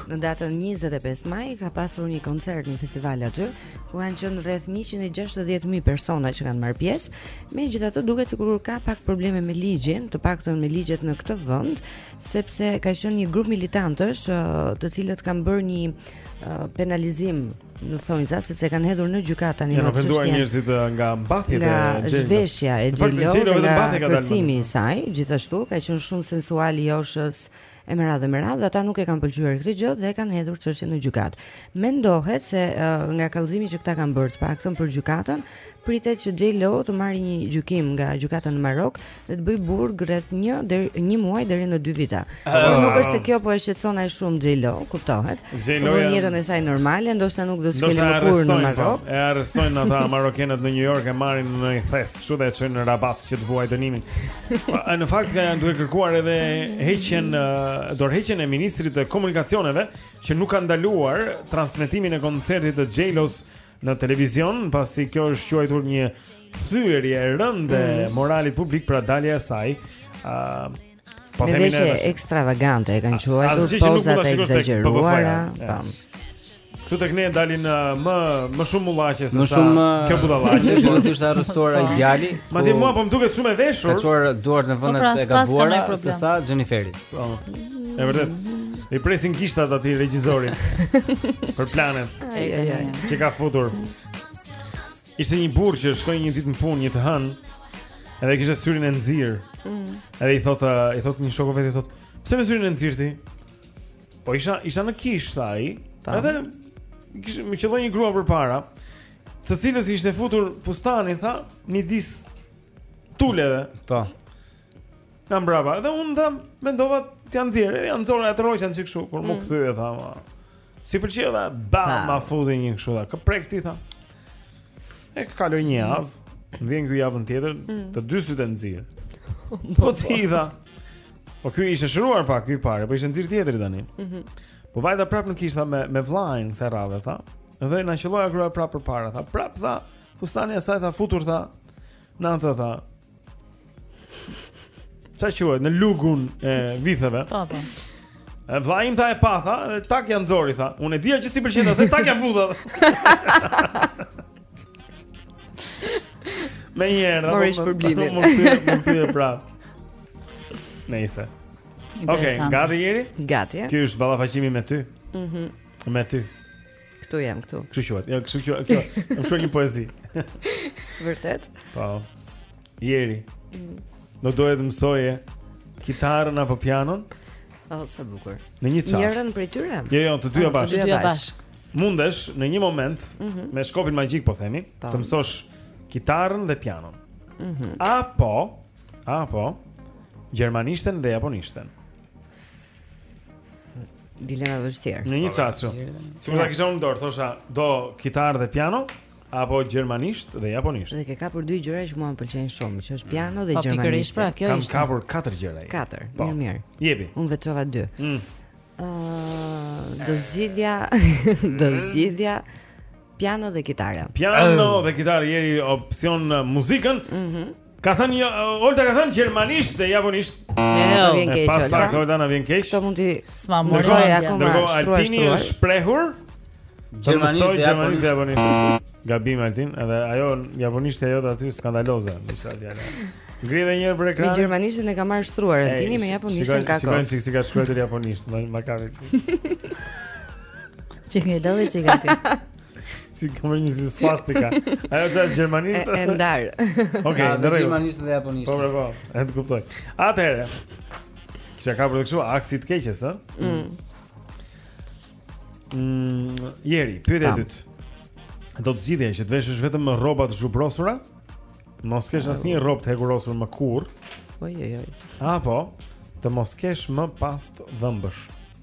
Në datën 25 maj ka pasur një koncert në festival aty, ku kanë qenë rreth 160000 persona që kanë marrë pjesë. Megjithatë duket sikur ka pak probleme me ligjin, të paktën me ligjet në këtë vend, sepse ka qenë një grup militantësh, të cilët kanë bërë një penalizim në thonjza sepse kanë hedhur në gjykatë tani më çështje. Janë ofenduar njerëzit nga mbathjet e J-Lo. Nga zhveshja e J-Lo dhe nga kërcimi i saj, gjithashtu ka qenë shumë sensual, joshës e me radhë me radhë ata nuk e kanë pëlqyer këtë gjë dhe e kanë hedhur çështjen në gjykatë. Mendohet se uh, nga kallëzimi që këta kanë bërë të paktën për gjykatën, pritet që J-Lo të marrë një gjykim nga gjykata në Marok dhe të bëjë burg rreth 1 deri 1 muaj deri në 2 vite. Uh, por nuk është se kjo po e shqetëson aq shumë J-Lo, kuptohet. J-Lo në jetën e saj normale, ndoshta nuk do të shkelë më kurrë në Marok. Po, e arrestojnë ata marokenët në New York e marrin në një thes. Kështu dhe e çojnë në Rabat që të vuajë dënimin po, Në fakt ka janë duke kërkuar edhe heqjen, dorëheqjen e Ministrit të Komunikacioneve Që nuk ka ndaluar transmetimin e koncertit të J-Los në televizion Pasi kjo është quajtur një thyerje e rëndë mm. moralit publik pra dalja e saj uh, Po themi ne. Është ekstravagante e kanë quajtur poza të ekzagjeruara. Po. Këtu tek ne dalin uh, me më shumë mullaqe se sa uh, kjo budallaqe. Po do të ishte arrestuar ai po. djali. Madje mua po më duket shumë e veshur. Ka çuar duart në po, vendet pra, e gabuara se sa Jennifer. Po. Është vërtet. I presin gishtat atij regjisorit. Për planet. Ai ai ai. Ç'i ka futur? Ishte një burrë që shkoi një ditë në punë, një të hënë, edhe kishte syrin e nxirë. Mm. Edhe i thotë, i thotë një shoku i vet, i thotë, "Pse me syrin e nxirë ti?" Po isha, isha në kishë, tha ai. Edhe kishte më qëlloi një grua përpara, të cilës i ishte futur fustani, tha, midis tuleve. Po. Nga mbrapa, edhe unë tha, mendova t'ia nxjerr, ia nxora atë rrobën çik kështu, por m'u mm. kthye tha, ma. S'i pëlqeu tha, bam, bam. ma futi një kështu tha. Kë prek ti tha? E ka kaloi një javë, vjen ky javën tjetër, mm. të dy sytë e nxirë. Po ti tha. Po ky ishte shëruar pak ky i pari, po ishte nxirë tjetri tani. Mhm. Mm po vajta prap në kishë tha me me vllain këtë radhë tha. Dhe na qëlloi ajo gruaja prap përpara tha. Prap tha, fustani asaj tha futur tha. Në anë të tha, Qa quaj, në lugun e vitheve Po, po Vllai im ta e pa, tha, dhe tak janë zori, tha Unë e dhja që si përqeta, se tak janë futha Me njerë, da Morish për blimi Më të të të pra Nejse Oke, okay, gati Jeri? Gati, ja Kjo është ballafaqimi me ty Mhm mm Me ty Këtu jam, këtu. Kështu quhet. Ja, kështu quhet. Kjo është shumë një poezi. Vërtet? Po. Jeri. Mm. Do doje të mësoje kitarën apo pianon? Oh, sa bukur. Në një çast. Njërën prej tyre? Jo, jo, të dyja ah, bashkë. Të dyja bashkë. Mundesh në një moment mm -hmm. me shkopin magjik po themi, po. të mësosh kitarën dhe pianon. Mhm. Mm apo, apo gjermanishten dhe japonishten. Dilemë e vështirë. Në një çast. Sikur ta kisha unë në dorë, thosha do kitarë dhe piano apo gjermanisht dhe japonisht. Dhe ke kapur dy gjëra që mua më pëlqejnë shumë, që është piano dhe po, gjermanisht. Pra, Kam kapur katër gjëra. Katër. Po. Mirë, mirë. Jepi. Unë veçova dy. Mm. Ëh, do zgjidhja, do zgjidhja Piano dhe kitarë. Piano dhe kitarë Jeri opsion uh, muzikën. Mhm. Mm ka thënë jo, uh, Olta ka thënë gjermanisht dhe japonisht. Jo, vjen keq. Pas sa Olta na vjen keq. Kto mund të sma moroj akoma. Dërgo Altini është shprehur gjermanisht dhe japonisht. japonisht. Gabim Altin, edhe ajo japonishtja jote aty skandaloze, diçka tjetër. Ngrije edhe një herë për ekranin. Me gjermanishten e ka marrë shtruar Altini me japonishten ka kohë. Shikojmë çik si ka shkruar japonisht, më ka vetë. Çik lëvize çik ti Sikur më ngjan si svastika Ajo që është gjermanisht E ndarë Ok, në rregull Gjermanisht dhe japonisht Po, po, e të kuptoj Atëherë Që ka për të këshu, aksi i të keqes, ha? Mm. mm Jeri, pyetja e dytë Do të zgjidhje që të veshësh vetëm me rroba të zhubrosura Mos kesh asnjë rrobë të hekurosur më kurrë Oj, oj, oj Apo, të mos kesh më pastë dhëmbësh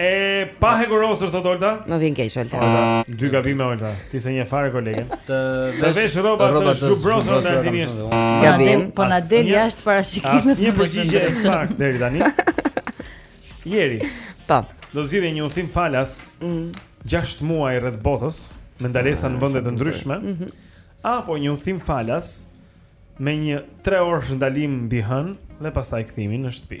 E pahekurosur thotë Olta. Më vjen keq Olta. Olta, dy gabime Olta. Ti s'e njeh fare kolegen. Të vesh rroba të zhubrosura, Altini është. Gabim, po na del jashtë parashikimit. Asnjë përgjigje e saktë deri tani. Jeri. Po. Do zgjidhje një udhëtim falas. Mhm. 6 muaj rreth botës me ndalesa në vende të ndryshme. Mhm. Apo një udhëtim falas me një 3 orësh ndalim mbi hënë dhe pastaj kthimin në shtëpi.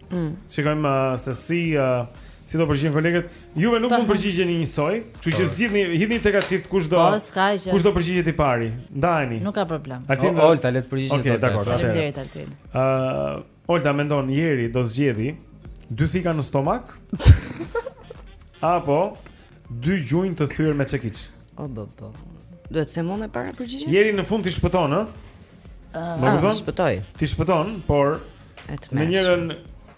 Mm. Shikojmë uh, se si uh, si do përgjigjen kolegët. Juve nuk mund të përgjigjeni njësoj, kështu që zgjidhni, hidhni tek a çift kush do. Po, kush do përgjigjet i pari? Ndajeni. Nuk ka problem. Altin, o, Olta le të përgjigjet. Okej, okay, dakord. Faleminderit Altin. Ë, uh, Olta mendon Jeri do zgjedhë dy thika në stomak? Apo dy gjunjë të thyer me çekiç? O bo bo. Ta them unë e para përgjigjen? Jeri në fund ti shpëton, ë? Ëh, ah, ah, shpëtoj. Ti shpëton, por me njërin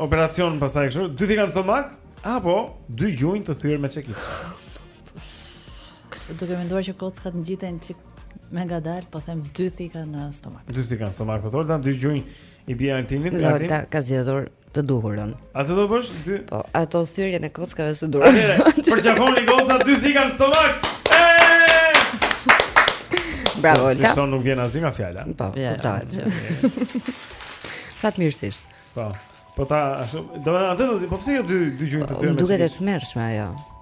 operacion pastaj kështu, dy thika në stomak apo dy gjunjë të thyer me çekiç. Duke menduar që kockat ngjiten çik më ngadalë, po them dy thika në stomak. Dy thika në stomak, thotë Olta, dy gjunjë i bie Altinit. Olta ka zgjedhur të duhurën. A të do bësh ty? Po, ato thyrjen e kockave s'e duroj. Atëherë, përqafoni goca dy thika në stomak. Bravo, Olta. Si sot nuk vjen asgjë nga fjala. Po, ja, kuptohet. Fatmirësisht. Po. Po ta ashtu, do të thotë, po pse jo dy dy gjunjë të thyer? Duket e tmerrshme ajo.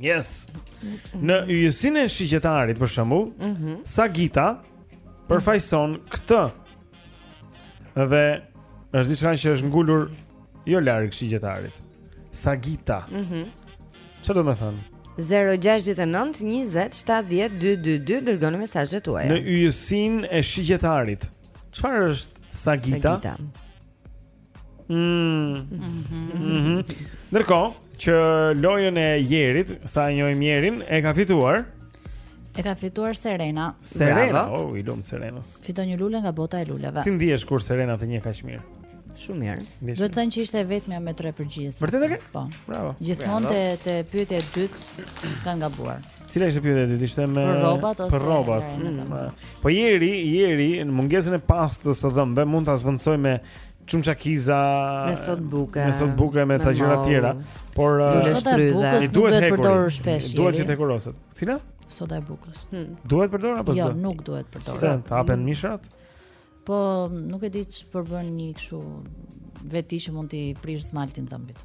Yes. Në yjësinë e shigjetarit për shembull, mm -hmm. Sagita përfaqëson këtë. Dhe është diçka që është ngulur jo larg shigjetarit. Sagita. Mhm. Mm Çfarë do me thënë? 069 20 70 222 dërgoni mesazhet tuaja. Në yjësinë e shigjetarit. Çfarë është Sagita? Sagita. Mm. Mhm. Ndërkohë që lojën e Jerit, sa e njohim Jerin, e ka fituar. E ka fituar Serena. Serena, oh, i lumtë Serenës. Fiton një lule nga bota e luleve. Si ndihesh kur Serena të njeh kaq mirë? Shumë mirë. Do me thënë që ishte e vetmja me tre përgjigje. Vërtet e ke? Po. Bravo. Gjithmonë te te pyetja e dytë kanë gabuar. Cila ishte pyetja e dytë? Ishte me për rrobat ose për rrobat. Mm, po. po Jeri, Jeri në mungesë të pastës së dhëmbëve mund ta zëvendësojë me Çamçakiza, me sodë buke, me sodë buke me ca gjëra të tjera, por uh, soda e bukës nuk duhet përdorur shpesh. Duhet që të kuroset. Cila? Soda e bukës. Hmm. Duhet përdorur apo jo, s'do? Jo, nuk duhet përdorur. Se të hapen mishrat? Po, nuk e di ç'përmban një kështu veti që mund t'i prishë smaltin dhëmbit.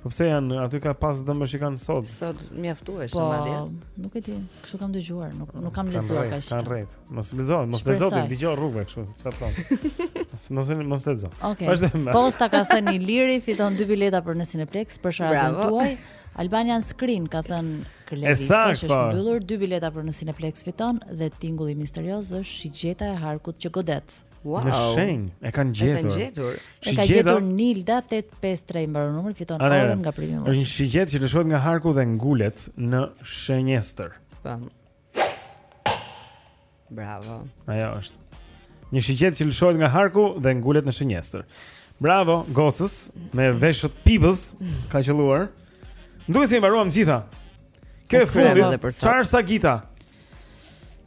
Po pse, a nuk ka pasta dhëmbësh që kanë sodë? Sodë mjaftueshëm, po, madje. Po, nuk e di. Kështu kam dëgjuar, nuk nuk kam lexuar kaq. Kan rrit. Mos lexo, mos lexo ti, dëgjo rrugëve kështu, çfarë thonë. Mos mos e mos lexo. Okej. Okay. Posta ka thënë Iliri fiton dy bileta për në Cineplexx për sharadën tuaj. Albanian Screen ka thënë Kërlevi se është po. mbyllur dy bileta për në Cineplexx fiton dhe tingulli misterioz është shigjeta e harkut që godet. Wow. Në shenjë, e kanë gjetur. E kanë gjetur. E ka gjetur Nilda 853 i mbaron numri, fiton orën nga primi. Është një shigjetë që lëshohet nga harku dhe ngulet në shenjestër. Po. Bravo. Ajo është. Një shigjetë që lëshohet nga harku dhe ngulet në shenjestër. Bravo, gocës, me veshët pipëz, ka qëlluar. M'duket se i mbaruam të gjitha. Kjo e fundit, çfarë është Sagita.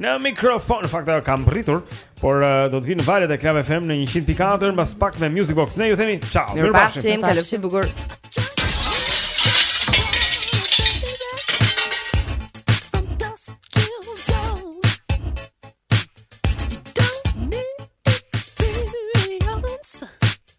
Në mikrofon, në fakt ajo ka mbërritur, por uh, do të vijë në valët e Club FM në 100.4 mbas pak me Music Box. Ne ju themi ciao. Mirupafshim, kalofshi bukur.